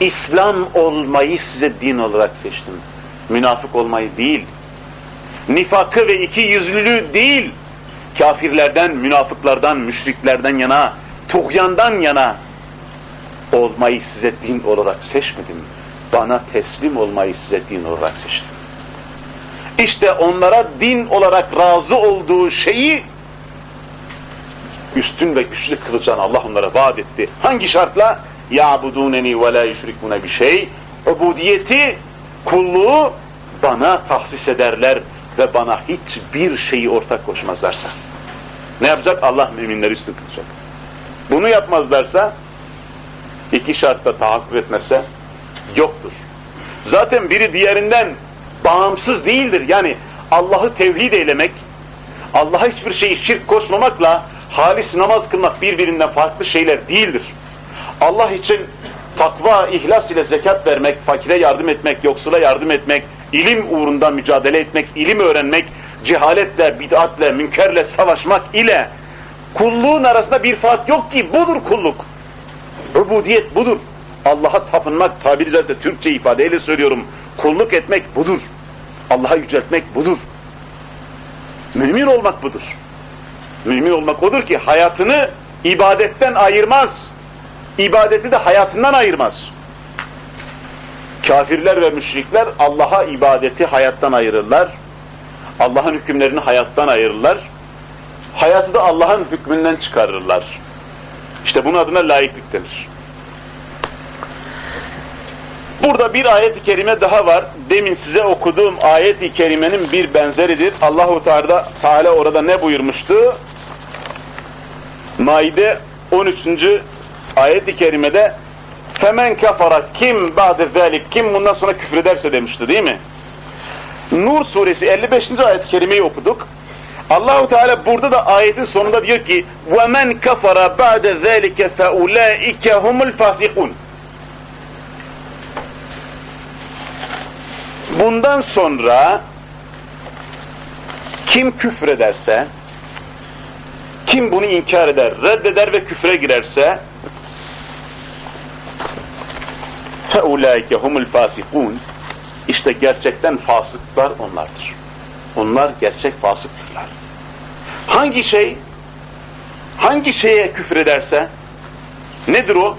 İslam olmayı size din olarak seçtim. Münafık olmayı değil Nifakı ve iki yüzlülüğü değil. Kafirlerden, münafıklardan, müşriklerden yana, tuğyandan yana olmayı size din olarak seçmedim. Bana teslim olmayı size din olarak seçtim. İşte onlara din olarak razı olduğu şeyi üstün ve güçlü kılacağını Allah onlara vaat etti. Hangi şartla? يَعْبُدُونَنِي وَلَا يُشْرِكُونَ bir şey. Ubudiyeti, kulluğu bana tahsis ederler ve bana hiçbir şeyi ortak koşmazlarsa. Ne yapacak? Allah müminleri üstün kılacak. Bunu yapmazlarsa, iki şartta tahakkuk etmezse yoktur. Zaten biri diğerinden bağımsız değildir. Yani Allah'ı tevhid eylemek, Allah'a hiçbir şeyi şirk koşmamakla halis namaz kılmak birbirinden farklı şeyler değildir. Allah için takva, ihlas ile zekat vermek, fakire yardım etmek, yoksula yardım etmek, ilim uğrunda mücadele etmek, ilim öğrenmek, cehaletle, bid'atle, münkerle savaşmak ile kulluğun arasında bir fark yok ki budur kulluk. Ubudiyet budur. Allah'a tapınmak tabiri caizse Türkçe ifadeyle söylüyorum. Kulluk etmek budur. Allah'a yüceltmek budur. Mümin olmak budur. Mümin olmak odur ki hayatını ibadetten ayırmaz. İbadeti de hayatından ayırmaz. Kafirler ve müşrikler Allah'a ibadeti hayattan ayırırlar. Allah'ın hükümlerini hayattan ayırırlar. Hayatı da Allah'ın hükmünden çıkarırlar. İşte bunun adına layıklık denir. Burada bir ayet-i kerime daha var. Demin size okuduğum ayet-i kerimenin bir benzeridir. Allahu Teala, Teala orada ne buyurmuştu? Maide 13. ayet-i kerimede Femen kafara kim ba'de zelik kim bundan sonra küfür ederse demişti değil mi? Nur suresi 55. ayet-i kerimeyi okuduk. Allahu Teala burada da ayetin sonunda diyor ki: "Ve men kafara ba'de zalika fe ulaike humul fasikun." Bundan sonra kim küfrederse, kim bunu inkar eder, reddeder ve küfre girerse فَاُولَٰئِكَ هُمُ الْفَاسِقُونَ İşte gerçekten fasıklar onlardır. Onlar gerçek fasıktırlar. Hangi şey, hangi şeye küfrederse, nedir o?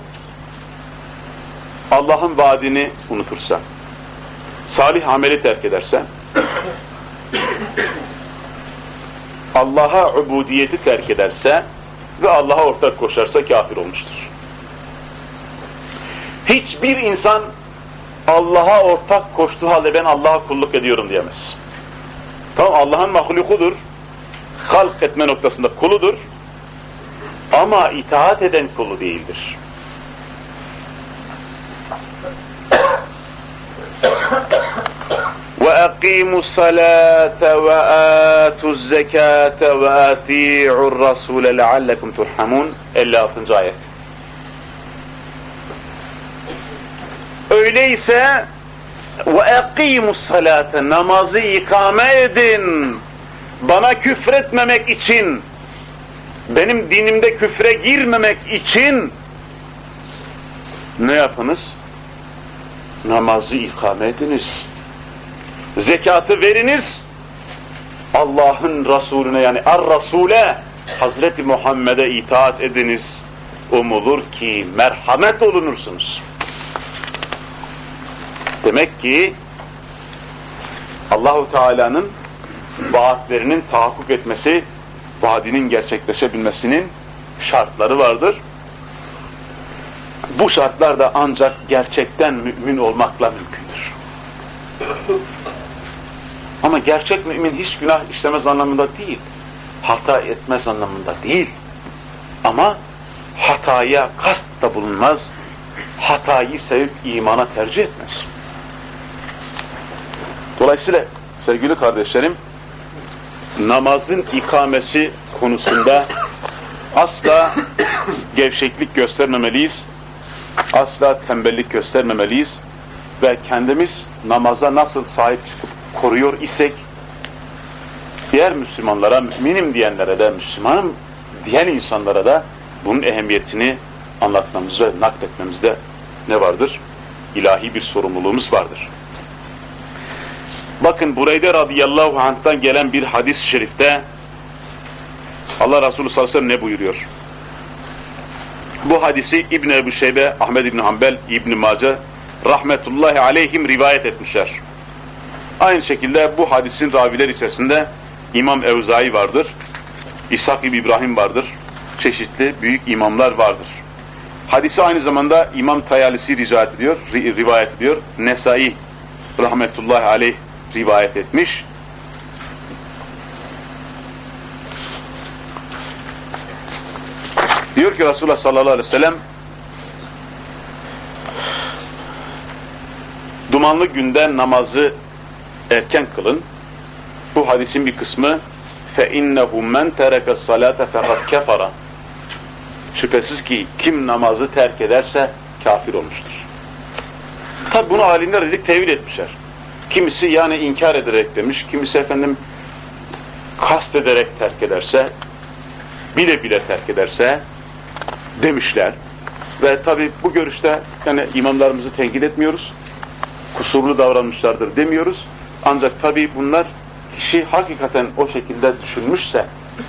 Allah'ın vaadini unutursa, salih ameli terk ederse, Allah'a ubudiyeti terk ederse ve Allah'a ortak koşarsa kafir olmuştur. Hiçbir insan Allah'a ortak koştuğu halde ben Allah'a kulluk ediyorum diyemez. Tamam Allah'ın mahlukudur, halk etme noktasında kuludur ama itaat eden kulu değildir. وَاَقِيمُوا الصَّلَاةَ وَآتُوا الزَّكَاةَ وَآتِيعُوا الرَّسُولَ لَعَلَّكُمْ تُرْحَمُونَ 56. ayet. Öyleyse وَاَقِيمُوا الصَّلَاةَ Namazı ikame edin. Bana küfretmemek için, benim dinimde küfre girmemek için ne yapınız? Namazı ikame ediniz. Zekatı veriniz. Allah'ın Resulüne yani Er-Rasule Hazreti Muhammed'e itaat ediniz. Umulur ki merhamet olunursunuz. Demek ki Allahu Teala'nın vaatlerinin tahakkuk etmesi, vaadinin gerçekleşebilmesinin şartları vardır. Bu şartlar da ancak gerçekten mümin olmakla mümkündür. Ama gerçek mümin hiç günah işlemez anlamında değil. Hata etmez anlamında değil. Ama hataya kast da bulunmaz. Hatayı sevip imana tercih etmez. Dolayısıyla sevgili kardeşlerim, namazın ikamesi konusunda asla gevşeklik göstermemeliyiz, asla tembellik göstermemeliyiz ve kendimiz namaza nasıl sahip çıkıp koruyor isek, diğer Müslümanlara, müminim diyenlere de, Müslümanım diyen insanlara da bunun ehemmiyetini anlatmamız ve nakletmemizde ne vardır? İlahi bir sorumluluğumuz vardır. Bakın Bureyde radıyallahu anh'tan gelen bir hadis-i şerifte Allah Resulü sallallahu aleyhi ve sellem ne buyuruyor? Bu hadisi İbn Ebu Şeybe, Ahmed İbn Hanbel, İbn Mace rahmetullahi aleyhim rivayet etmişler. Aynı şekilde bu hadisin raviler içerisinde İmam Evzai vardır, İshak İbni İbrahim vardır, çeşitli büyük imamlar vardır. Hadisi aynı zamanda İmam Tayalisi rivayet ediyor, rivayet ediyor. Nesai rahmetullahi aleyh rivayet etmiş. Diyor ki Resulullah sallallahu aleyhi ve sellem dumanlı günde namazı erken kılın. Bu hadisin bir kısmı فَاِنَّهُ مَنْ تَرَكَ الصَّلَاةَ فَقَدْ كَفَرَ Şüphesiz ki kim namazı terk ederse kafir olmuştur. Tabi bunu alimler dedik tevil etmişler. Kimisi yani inkar ederek demiş, kimisi efendim kast ederek terk ederse, bile bile terk ederse demişler. Ve tabi bu görüşte yani imamlarımızı tenkit etmiyoruz. Kusurlu davranmışlardır demiyoruz. Ancak tabi bunlar kişi hakikaten o şekilde düşünmüşse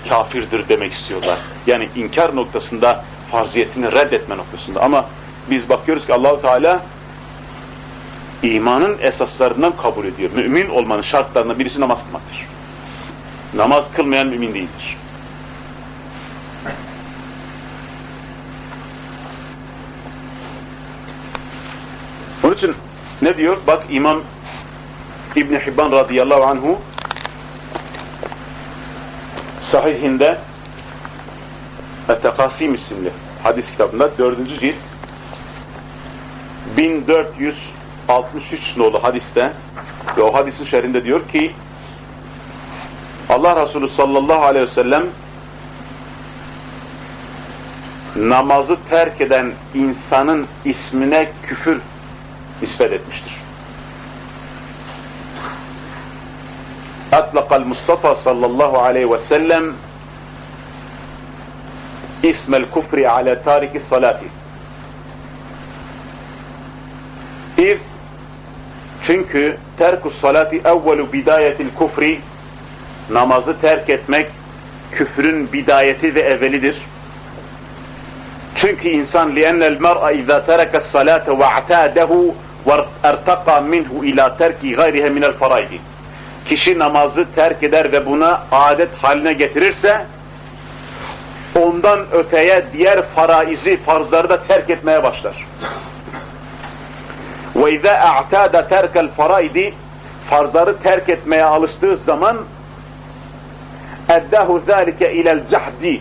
kafirdir demek istiyorlar. Yani inkar noktasında farziyetini reddetme noktasında. Ama biz bakıyoruz ki Allahu Teala imanın esaslarından kabul ediyor. Mümin olmanın şartlarından birisi namaz kılmaktır. Namaz kılmayan mümin değildir. Onun için ne diyor? Bak İmam İbn Hibban radıyallahu anhu sahihinde Et-Tekasim isimli hadis kitabında dördüncü cilt 63 nolu hadiste ve o hadisin şerhinde diyor ki Allah Resulü sallallahu aleyhi ve sellem namazı terk eden insanın ismine küfür nispet etmiştir. Atlakal Mustafa sallallahu aleyhi ve sellem ismel kufri ala tariki salati. İz çünkü terku salati evvelu bidayetil kufri namazı terk etmek küfrün bidayeti ve evvelidir. Çünkü insan izâ tereke salate ve a'tâdehu ve ertaka minhu ila terki gayrihe minel faraydi. Kişi namazı terk eder ve buna adet haline getirirse ondan öteye diğer faraizi, farzları da terk etmeye başlar. وَاِذَا اَعْتَادَ تَرْكَ الْفَرَائِدِ Farzları terk etmeye alıştığı zaman اَدَّهُ ذَٰلِكَ اِلَى الْجَحْدِ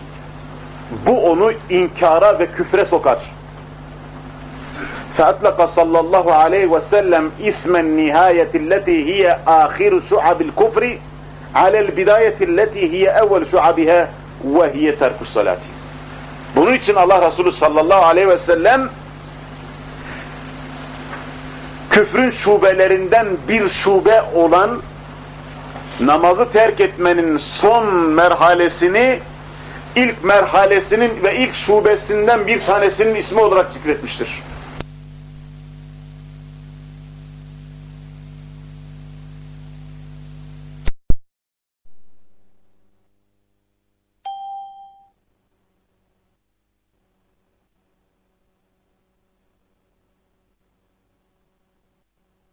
Bu onu inkara ve küfre sokar. فأطلق صلى الله عليه وسلم اسم النهاية التي هي آخر شعب الكفر على البداية التي هي أول شعبها وهي ترك الصلاة. Bunun için Allah Resulü sallallahu aleyhi ve sellem küfrün şubelerinden bir şube olan namazı terk etmenin son merhalesini ilk merhalesinin ve ilk şubesinden bir tanesinin ismi olarak zikretmiştir.